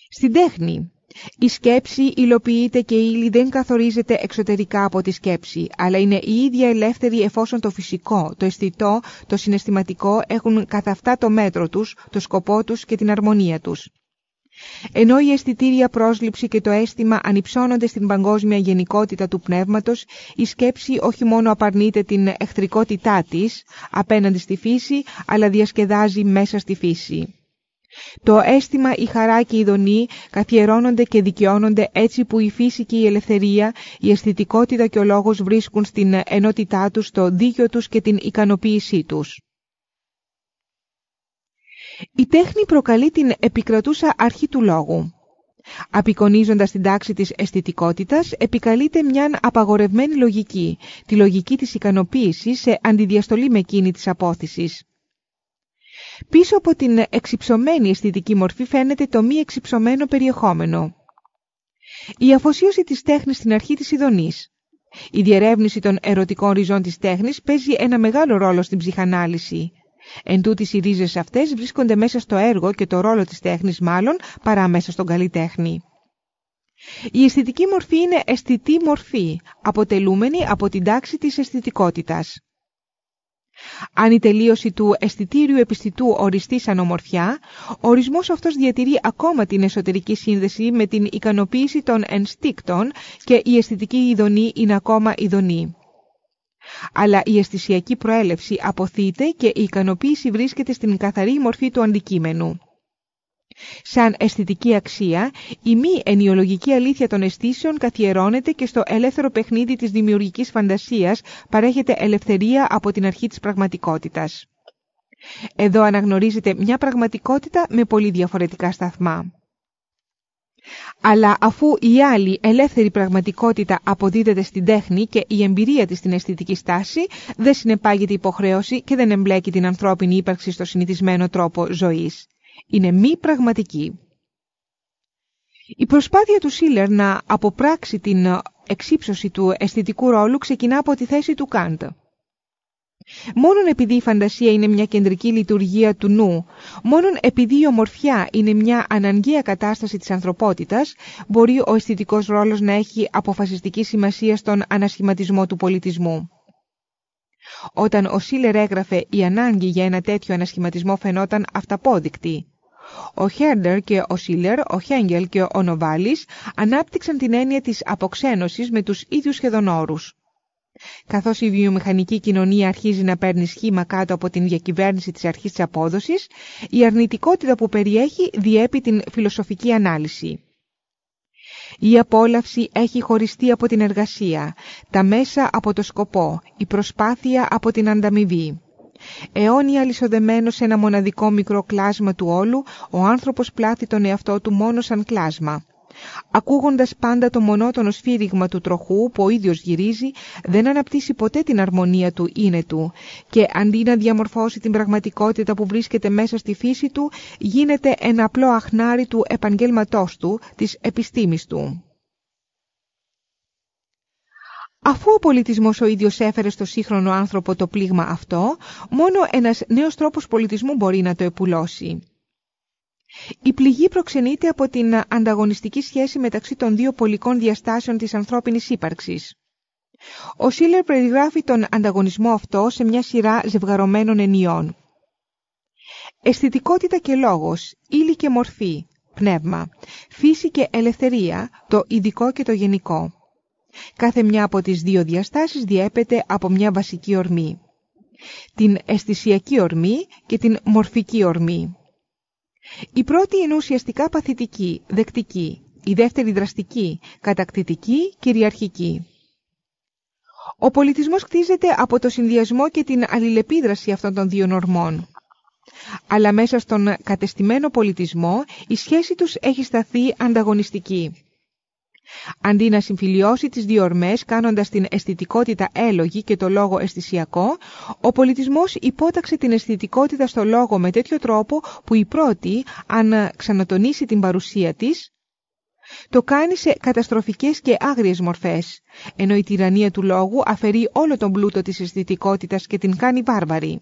Στην τέχνη, η σκέψη υλοποιείται και η ύλη δεν καθορίζεται εξωτερικά από τη σκέψη, αλλά είναι η ίδια ελεύθερη εφόσον το φυσικό, το αισθητό, το συναισθηματικό έχουν κατά αυτά το μέτρο τους, το σκοπό τους και την αρμονία τους. Ενώ η αισθητήρια πρόσληψη και το αίσθημα ανυψώνονται στην παγκόσμια γενικότητα του πνεύματος, η σκέψη όχι μόνο απαρνείται την εχθρικότητά της απέναντι στη φύση, αλλά διασκεδάζει μέσα στη φύση. Το αίσθημα, η χαρά και η δονή καθιερώνονται και δικαιώνονται έτσι που η φύση και η ελευθερία, η αισθητικότητα και ο λόγος βρίσκουν στην ενότητά τους το δίκιο τους και την ικανοποίησή τους. Η τέχνη προκαλεί την επικρατούσα αρχή του λόγου. Απεικονίζοντας την τάξη της αισθητικότητας, επικαλείται μια απαγορευμένη λογική, τη λογική της ικανοποίησης σε αντιδιαστολή με εκείνη της απόθυσης. Πίσω από την εξυψωμένη αισθητική μορφή φαίνεται το μη εξυψωμένο περιεχόμενο. Η αφοσίωση της τέχνης στην αρχή της ειδονής. Η διερεύνηση των ερωτικών ριζών της τέχνης παίζει ένα μεγάλο ρόλο στην ψυχανάλυση. Εν τούτης οι ρίζες αυτές βρίσκονται μέσα στο έργο και το ρόλο της τέχνης μάλλον παρά μέσα στον καλλιτέχνη. Η αισθητική μορφή είναι αισθητή μορφή, αποτελούμενη από την τάξη της αισθητικότητας. Αν η τελείωση του αισθητήριου επιστητού οριστεί σαν ομορφιά, ο ορισμός αυτός διατηρεί ακόμα την εσωτερική σύνδεση με την ικανοποίηση των ενστίκτων και η αισθητική ειδονή είναι ακόμα ειδονή. Αλλά η αισθησιακή προέλευση αποθείται και η ικανοποίηση βρίσκεται στην καθαρή μορφή του αντικείμενου. Σαν αισθητική αξία, η μη ενιολογική αλήθεια των αισθήσεων καθιερώνεται και στο ελεύθερο παιχνίδι της δημιουργικής φαντασίας παρέχεται ελευθερία από την αρχή της πραγματικότητας. Εδώ αναγνωρίζεται μια πραγματικότητα με πολύ διαφορετικά σταθμά. Αλλά αφού η άλλη ελεύθερη πραγματικότητα αποδίδεται στην τέχνη και η εμπειρία της στην αισθητική στάση, δεν συνεπάγεται υποχρέωση και δεν εμπλέκει την ανθρώπινη ύπαρξη στο συνηθισμένο τρόπο ζωής είναι μη πραγματική. Η προσπάθεια του Σίλερ να αποπράξει την εξύψωση του αισθητικού ρόλου ξεκινά από τη θέση του Κάντ. Μόνον επειδή η φαντασία είναι μια κεντρική λειτουργία του νου, μόνον επειδή η ομορφιά είναι μια αναγκαία κατάσταση της ανθρωπότητας, μπορεί ο αισθητικός ρόλος να έχει αποφασιστική σημασία στον ανασχηματισμό του πολιτισμού. Όταν ο Σίλερ έγραφε «Η ανάγκη για ένα τέτοιο ανασχηματισμό φαινόταν αυταπόδεικτη». Ο Χέρντερ και ο Σίλερ, ο Χέγγελ και ο Νοβάλης ανάπτυξαν την έννοια της αποξένωσης με τους ίδιους σχεδόν όρους. Καθώς η βιομηχανική κοινωνία αρχίζει να παίρνει σχήμα κάτω από την διακυβέρνηση της αρχής της απόδοσης, η αρνητικότητα που περιέχει διέπει την φιλοσοφική ανάλυση. Η απόλαυση έχει χωριστεί από την εργασία, τα μέσα από το σκοπό, η προσπάθεια από την ανταμοιβή. Αιώνια λισοδεμένο σε ένα μοναδικό μικρό κλάσμα του όλου, ο άνθρωπος πλάθει τον εαυτό του μόνο σαν κλάσμα. Ακούγοντας πάντα το μονότονο σφύριγμα του τροχού που ο ίδιος γυρίζει, δεν αναπτύσσει ποτέ την αρμονία του είναι του και αντί να διαμορφώσει την πραγματικότητα που βρίσκεται μέσα στη φύση του, γίνεται ένα απλό αχνάρι του επαγγέλματός του, της επιστήμης του. Αφού ο πολιτισμός ο ίδιος έφερε στο σύγχρονο άνθρωπο το πλήγμα αυτό, μόνο ένας νέος τρόπος πολιτισμού μπορεί να το επουλώσει. Η πληγή προξενείται από την ανταγωνιστική σχέση μεταξύ των δύο πολικών διαστάσεων της ανθρώπινης ύπαρξης. Ο Σίλερ περιγράφει τον ανταγωνισμό αυτό σε μια σειρά ζευγαρωμένων ενιών. Αισθητικότητα και λόγος, ύλη και μορφή, πνεύμα, φύση και ελευθερία, το ειδικό και το γενικό. Κάθε μια από τις δύο διαστάσεις διέπεται από μια βασική ορμή. Την αισθησιακή ορμή και την μορφική ορμή. Η πρώτη είναι ουσιαστικά παθητική, δεκτική, η δεύτερη δραστική, κατακτητική, κυριαρχική. Ο πολιτισμός κτίζεται από το συνδυασμό και την αλληλεπίδραση αυτών των δύο νορμών. Αλλά μέσα στον κατεστημένο πολιτισμό η σχέση τους έχει σταθεί ανταγωνιστική. Αντί να συμφιλιώσει τις δύο ορμές κάνοντας την αισθητικότητα έλογη και το λόγο αισθησιακό, ο πολιτισμός υπόταξε την αισθητικότητα στο λόγο με τέτοιο τρόπο που η πρώτη, αν ξανατονίσει την παρουσία της, το κάνει σε καταστροφικές και άγριες μορφές, ενώ η τυραννία του λόγου αφαιρεί όλο τον πλούτο της αισθητικότητας και την κάνει βάρβαρη.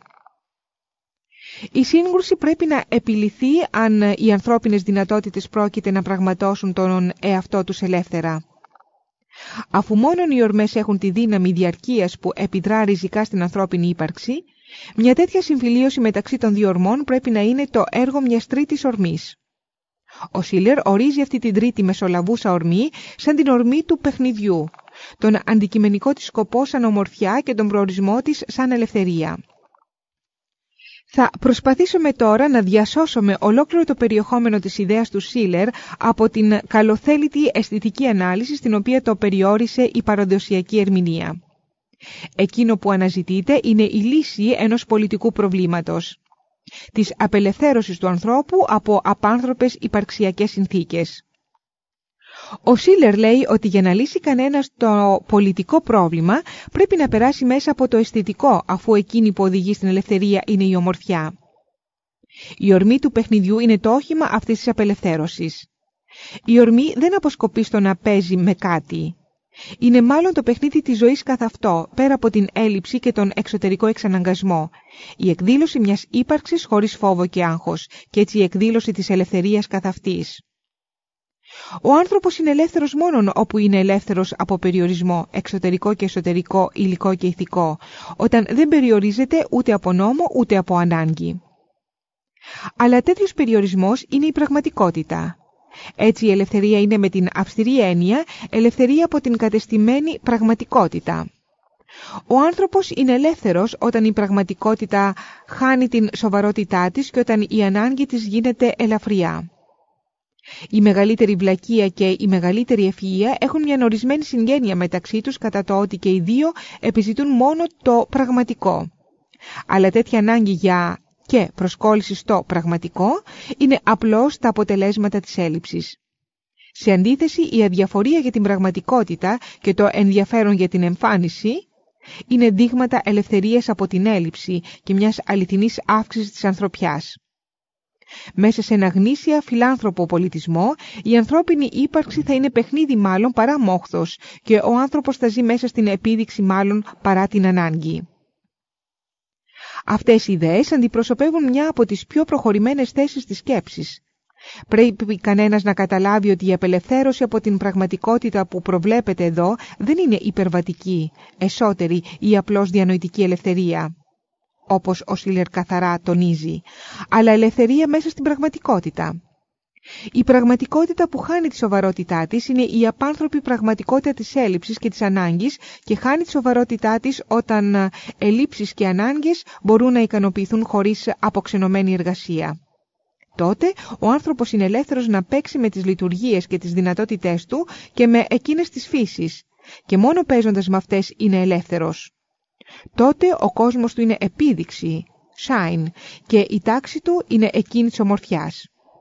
Η σύγκρουση πρέπει να επιληθεί αν οι ανθρώπινες δυνατότητες πρόκειται να πραγματώσουν τον εαυτό τους ελεύθερα. Αφού μόνον οι ορμές έχουν τη δύναμη διαρκείας που επιδρά ριζικά στην ανθρώπινη ύπαρξη, μια τέτοια συμφιλίωση μεταξύ των δύο ορμών πρέπει να είναι το έργο μιας τρίτης ορμής. Ο Σίλερ ορίζει αυτή την τρίτη μεσολαβούσα ορμή σαν την ορμή του παιχνιδιού, τον αντικειμενικό της σκοπό σαν ομορφιά και τον προορισμό της σαν ελευθερία. Θα προσπαθήσουμε τώρα να διασώσουμε ολόκληρο το περιεχόμενο της ιδέας του Σίλερ από την καλοθέλητη αισθητική ανάλυση στην οποία το περιόρισε η παραδοσιακή ερμηνεία. Εκείνο που αναζητείται είναι η λύση ενός πολιτικού προβλήματος, της απελευθέρωσης του ανθρώπου από απάνθρωπες υπαρξιακές συνθήκες. Ο Σίλερ λέει ότι για να λύσει κανένας το πολιτικό πρόβλημα πρέπει να περάσει μέσα από το αισθητικό αφού εκείνη που οδηγεί στην ελευθερία είναι η ομορφιά. Η ορμή του παιχνιδιού είναι το όχημα αυτής της απελευθέρωσης. Η ορμή δεν αποσκοπεί στο να παίζει με κάτι. Είναι μάλλον το παιχνίδι της ζωής καθ' αυτό, πέρα από την έλλειψη και τον εξωτερικό εξαναγκασμό. Η εκδήλωση μιας ύπαρξης χωρίς φόβο και άγχος, και έτσι η εκδήλωση της ελευθερίας καθ' αυτής. Ο άνθρωπος είναι ελεύθερος μόνον όπου είναι ελεύθερος από περιορισμό, εξωτερικό και εσωτερικό, υλικό και ηθικό, όταν δεν περιορίζεται ούτε από νόμο ούτε από ανάγκη. Αλλά τέτοιος περιορισμός είναι η πραγματικότητα. Έτσι η ελευθερία είναι με την αυστηρή έννοια ελευθερία από την κατεστημένη πραγματικότητα. Ο άνθρωπος είναι ελεύθερος όταν η πραγματικότητα χάνει την σοβαρότητά της και όταν η ανάγκη της γίνεται ελαφριά. Η μεγαλύτερη βλακεία και η μεγαλύτερη ευφυΐα έχουν μια ορισμένη συγγένεια μεταξύ τους κατά το ότι και οι δύο επιζητούν μόνο το πραγματικό. Αλλά τέτοια ανάγκη για και προσκόλληση στο πραγματικό είναι απλώς τα αποτελέσματα της έλλειψης. Σε αντίθεση, η αδιαφορία για την πραγματικότητα και το ενδιαφέρον για την εμφάνιση είναι δείγματα ελευθερίας από την έλλειψη και μιας αληθινής αύξησης της ανθρωπιάς. Μέσα σε ένα γνήσια φιλάνθρωπο πολιτισμό, η ανθρώπινη ύπαρξη θα είναι παιχνίδι μάλλον παρά μόχθος και ο άνθρωπος θα ζει μέσα στην επίδειξη μάλλον παρά την ανάγκη. Αυτές οι ιδέες αντιπροσωπεύουν μια από τις πιο προχωρημένες θέσεις της σκέψης. Πρέπει κανένας να καταλάβει ότι η απελευθέρωση από την πραγματικότητα που προβλέπεται εδώ δεν είναι υπερβατική, εσωτερή ή απλώς διανοητική ελευθερία, όπως ο Σίλερ καθαρά τονίζει, αλλά ελευθερία μέσα στην πραγματικότητα. Η πραγματικότητα που χάνει τη σοβαρότητά της είναι η απάνθρωπη πραγματικότητα της έλλειψης και της ανάγκης και χάνει τη σοβαρότητά της όταν ε, ελλείψεις και ανάγκες μπορούν να ικανοποιηθούν χωρίς αποξενωμένη εργασία. Τότε ο άνθρωπος είναι ελεύθερος να παίξει με τις λειτουργίες και τις δυνατότητές του και με εκείνες της φύσης και μόνο παίζοντας με αυτές είναι ελεύθερος. Τότε ο κόσμος του είναι επίδειξη, shine, και η τάξη του είναι εκείνης της ομορφιάς.